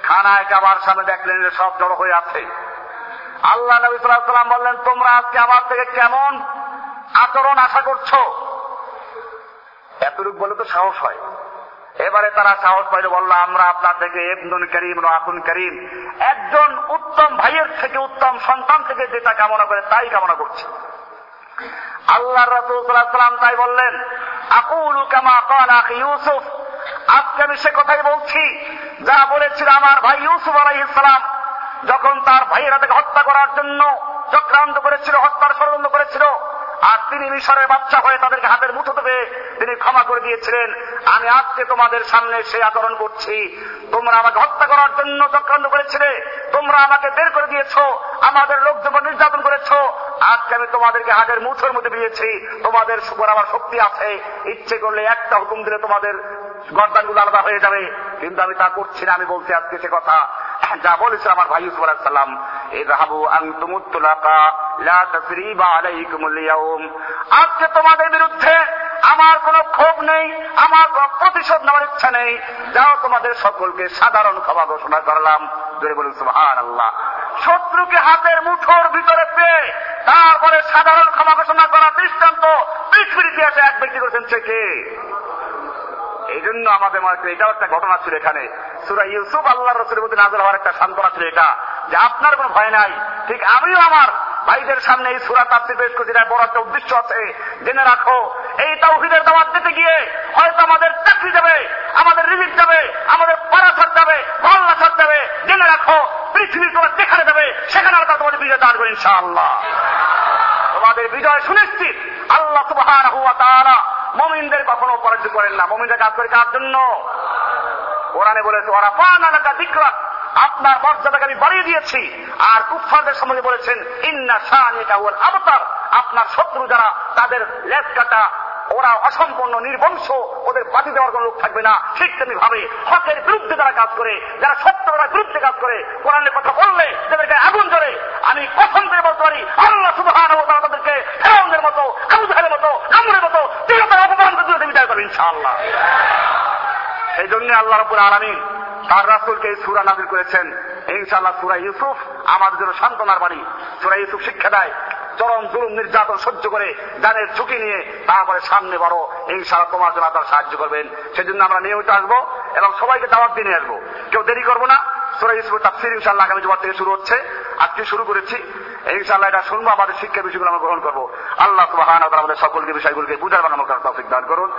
S1: খানায় কাবার সামনে দেখলেন যে সব জড়ো হয়ে আছে। আল্লাহ নবী সাল্লাম বললেন, তোমরা আজকে আমার থেকে কেমন আচরণ আশা করছ? এতটুক বলে তো সাহস হয়। এবারে তারা সাহস পাইল, বলল, আমরা আপনার থেকে এবনুন করিম রাকুন করিম, একজন উত্তম ভাইয়ের থেকে উত্তম সন্তান থেকে যেটা কামনা করে তাই কামনা করছে। আল্লাহ রসুলাম তাই বললেন, আকুলু কামা আখি ইউসুফ। আজকে আমি সে কথাই বলছি, যা বলেছিল আমার ভাই ইউসুফ আলাই ইসলাম যখন তার ভাইয়েরা তাকে হত্যা করার জন্য চক্রান্ত করেছিল, হত্যার ষড়যন্ত্র করেছিল আর তিনি মিশরের বাচ্চা হয়ে তাদেরকে হাতের মুঠো দেবে, তিনি ক্ষমা করে দিয়েছিলেন। আমি আজকে তোমাদের সামনে সেই আচরণ করছি। তোমরা আমাকে হত্যা করার জন্য চক্রান্ত করেছিলে। তোমরা আমাকে বের করে দিয়েছ। আমাদের লোকজন নির্যাতন করেছ, আজকে আমি তোমাদেরকে হাতের মুঠোর মধ্যে দিয়েছি। তোমাদের সুপর আমার শক্তি আছে। ইচ্ছে করলে একটা হুকুম দিলে তোমাদের গর্দানগুলো আলাদা হয়ে যাবে। কিন্তু আমি তা করছি না। আমি বলছি আজকে সে কথা। যা বলেছে আমার ভাই ইউসুফ সালাম, ইযহাবু আনতুমুত তুলাকা, লা তাসরিবা আজকে তোমাদের বিরুদ্ধে আমার কোনো ক্ষোভ নেই, আমার কোনো প্রতিশোধ নেওয়ার ইচ্ছা নেই। যাও তোমাদের সকলকে সাধারণ ক্ষমা ঘোষণা করলাম। জোরে বলুন শত্রুকে হাতের মুঠোর ভিতরে পেয়ে তারপরে সাধারণ ক্ষমা ঘোষণা করা দৃষ্টান্ত পৃথিবীর ইতিহাসে এক ব্যক্তি করেছেন সে কে? এই জন্য আমাদের মনে এটাও একটা ঘটনা ছিল এখানে। সুরা ইউসুফ আল্লাহ রসুলের মধ্যে নাজর হওয়ার একটা সান্ত্বনা ছিল এটা, যে আপনার কোনো ভয় নাই। ঠিক আমিও আমার ভাইদের সামনে এই সুরা তাপ্তি পেশ করছি, এটার বড় একটা উদ্দেশ্য আছে, জেনে রাখো, এই তাওহিদের দাওয়াত দিতে গিয়ে হয়তো আমাদের চাকরি যাবে, আমাদের রিলিফ যাবে, আমাদের পড়াশার যাবে মহল্লা ছাড় যাবে। জেনে রাখো, পৃথিবীর তোমার যেখানে যাবে, সেখানে আল্লাহ তোমাদের বিজয় দান করে ইনশাআল্লাহ। তোমাদের বিজয় সুনিশ্চিত। আল্লাহ তাআলা মমিনদের কখনো পরাজিত করেন না। মমিনদের কাজ করে কার জন্য? কোরআনে বলেছে ওরা পান এলাকা দিকরা আপনার মর্যাদাকে আমি বাড়িয়ে দিয়েছি। আর কুফফারদের সম্বন্ধে বলেছেন, ইন্না শাহানিকা ওয়াল আবতার। আপনার শত্রু যারা, তাদের লেজ ওরা অসম্পূর্ণ, নির্বংশ, ওদের বাতি দেওয়ার কোন লোক থাকবে না। ঠিক তেমনি ভাবে হকের বিরুদ্ধে যারা কাজ করে, যারা সত্যরা বিরুদ্ধে কাজ করে, কোরআনের কথা বললে যাদেরকে আগুন ধরে। আমি কসম করে বলতে পারি, আল্লাহ সুবহান ও তারা তাদেরকে ফেরাউনের মতো আবুধারের মতো আমরের মতো, তিরতার অপমান করে বিদায় করবে, ইনশাআল্লাহ। সেই জন্য আল্লাহ রব্বুল আলামিন তার রাসূলকে এই সূরা নাযিল করেছেন। ইনশাআল্লাহ সুরা ইউসুফ আমাদের জন্য সান্ত্বনার বাণী। সুরা ইউসুফ শিক্ষা দেয়, চরম জুলুম নির্যাতন সহ্য করে জানের ঝুঁকি নিয়ে তারপরে সামনে বড়। ইনশাআল্লাহ তোমার জন্য তারা সাহায্য করবেন। সেজন্য আমরা নিয়মিত আসব এবং সবাইকে দাওয়াত দিয়ে আসব। কেউ দেরি করব না। সুরা ইউসুফের তাফসির ইনশাআল্লাহ আগামী জুমার থেকে শুরু হচ্ছে। আজকে শুরু করেছি। ইনশাআল্লাহ এটা শুনব, আমাদের শিক্ষা বিষয়গুলো আমরা গ্রহণ করব। আল্লাহ তাআলা আমাদের সকলকে, বিষয়গুলোকে বুঝার বানানোর তৌফিক দান করুন।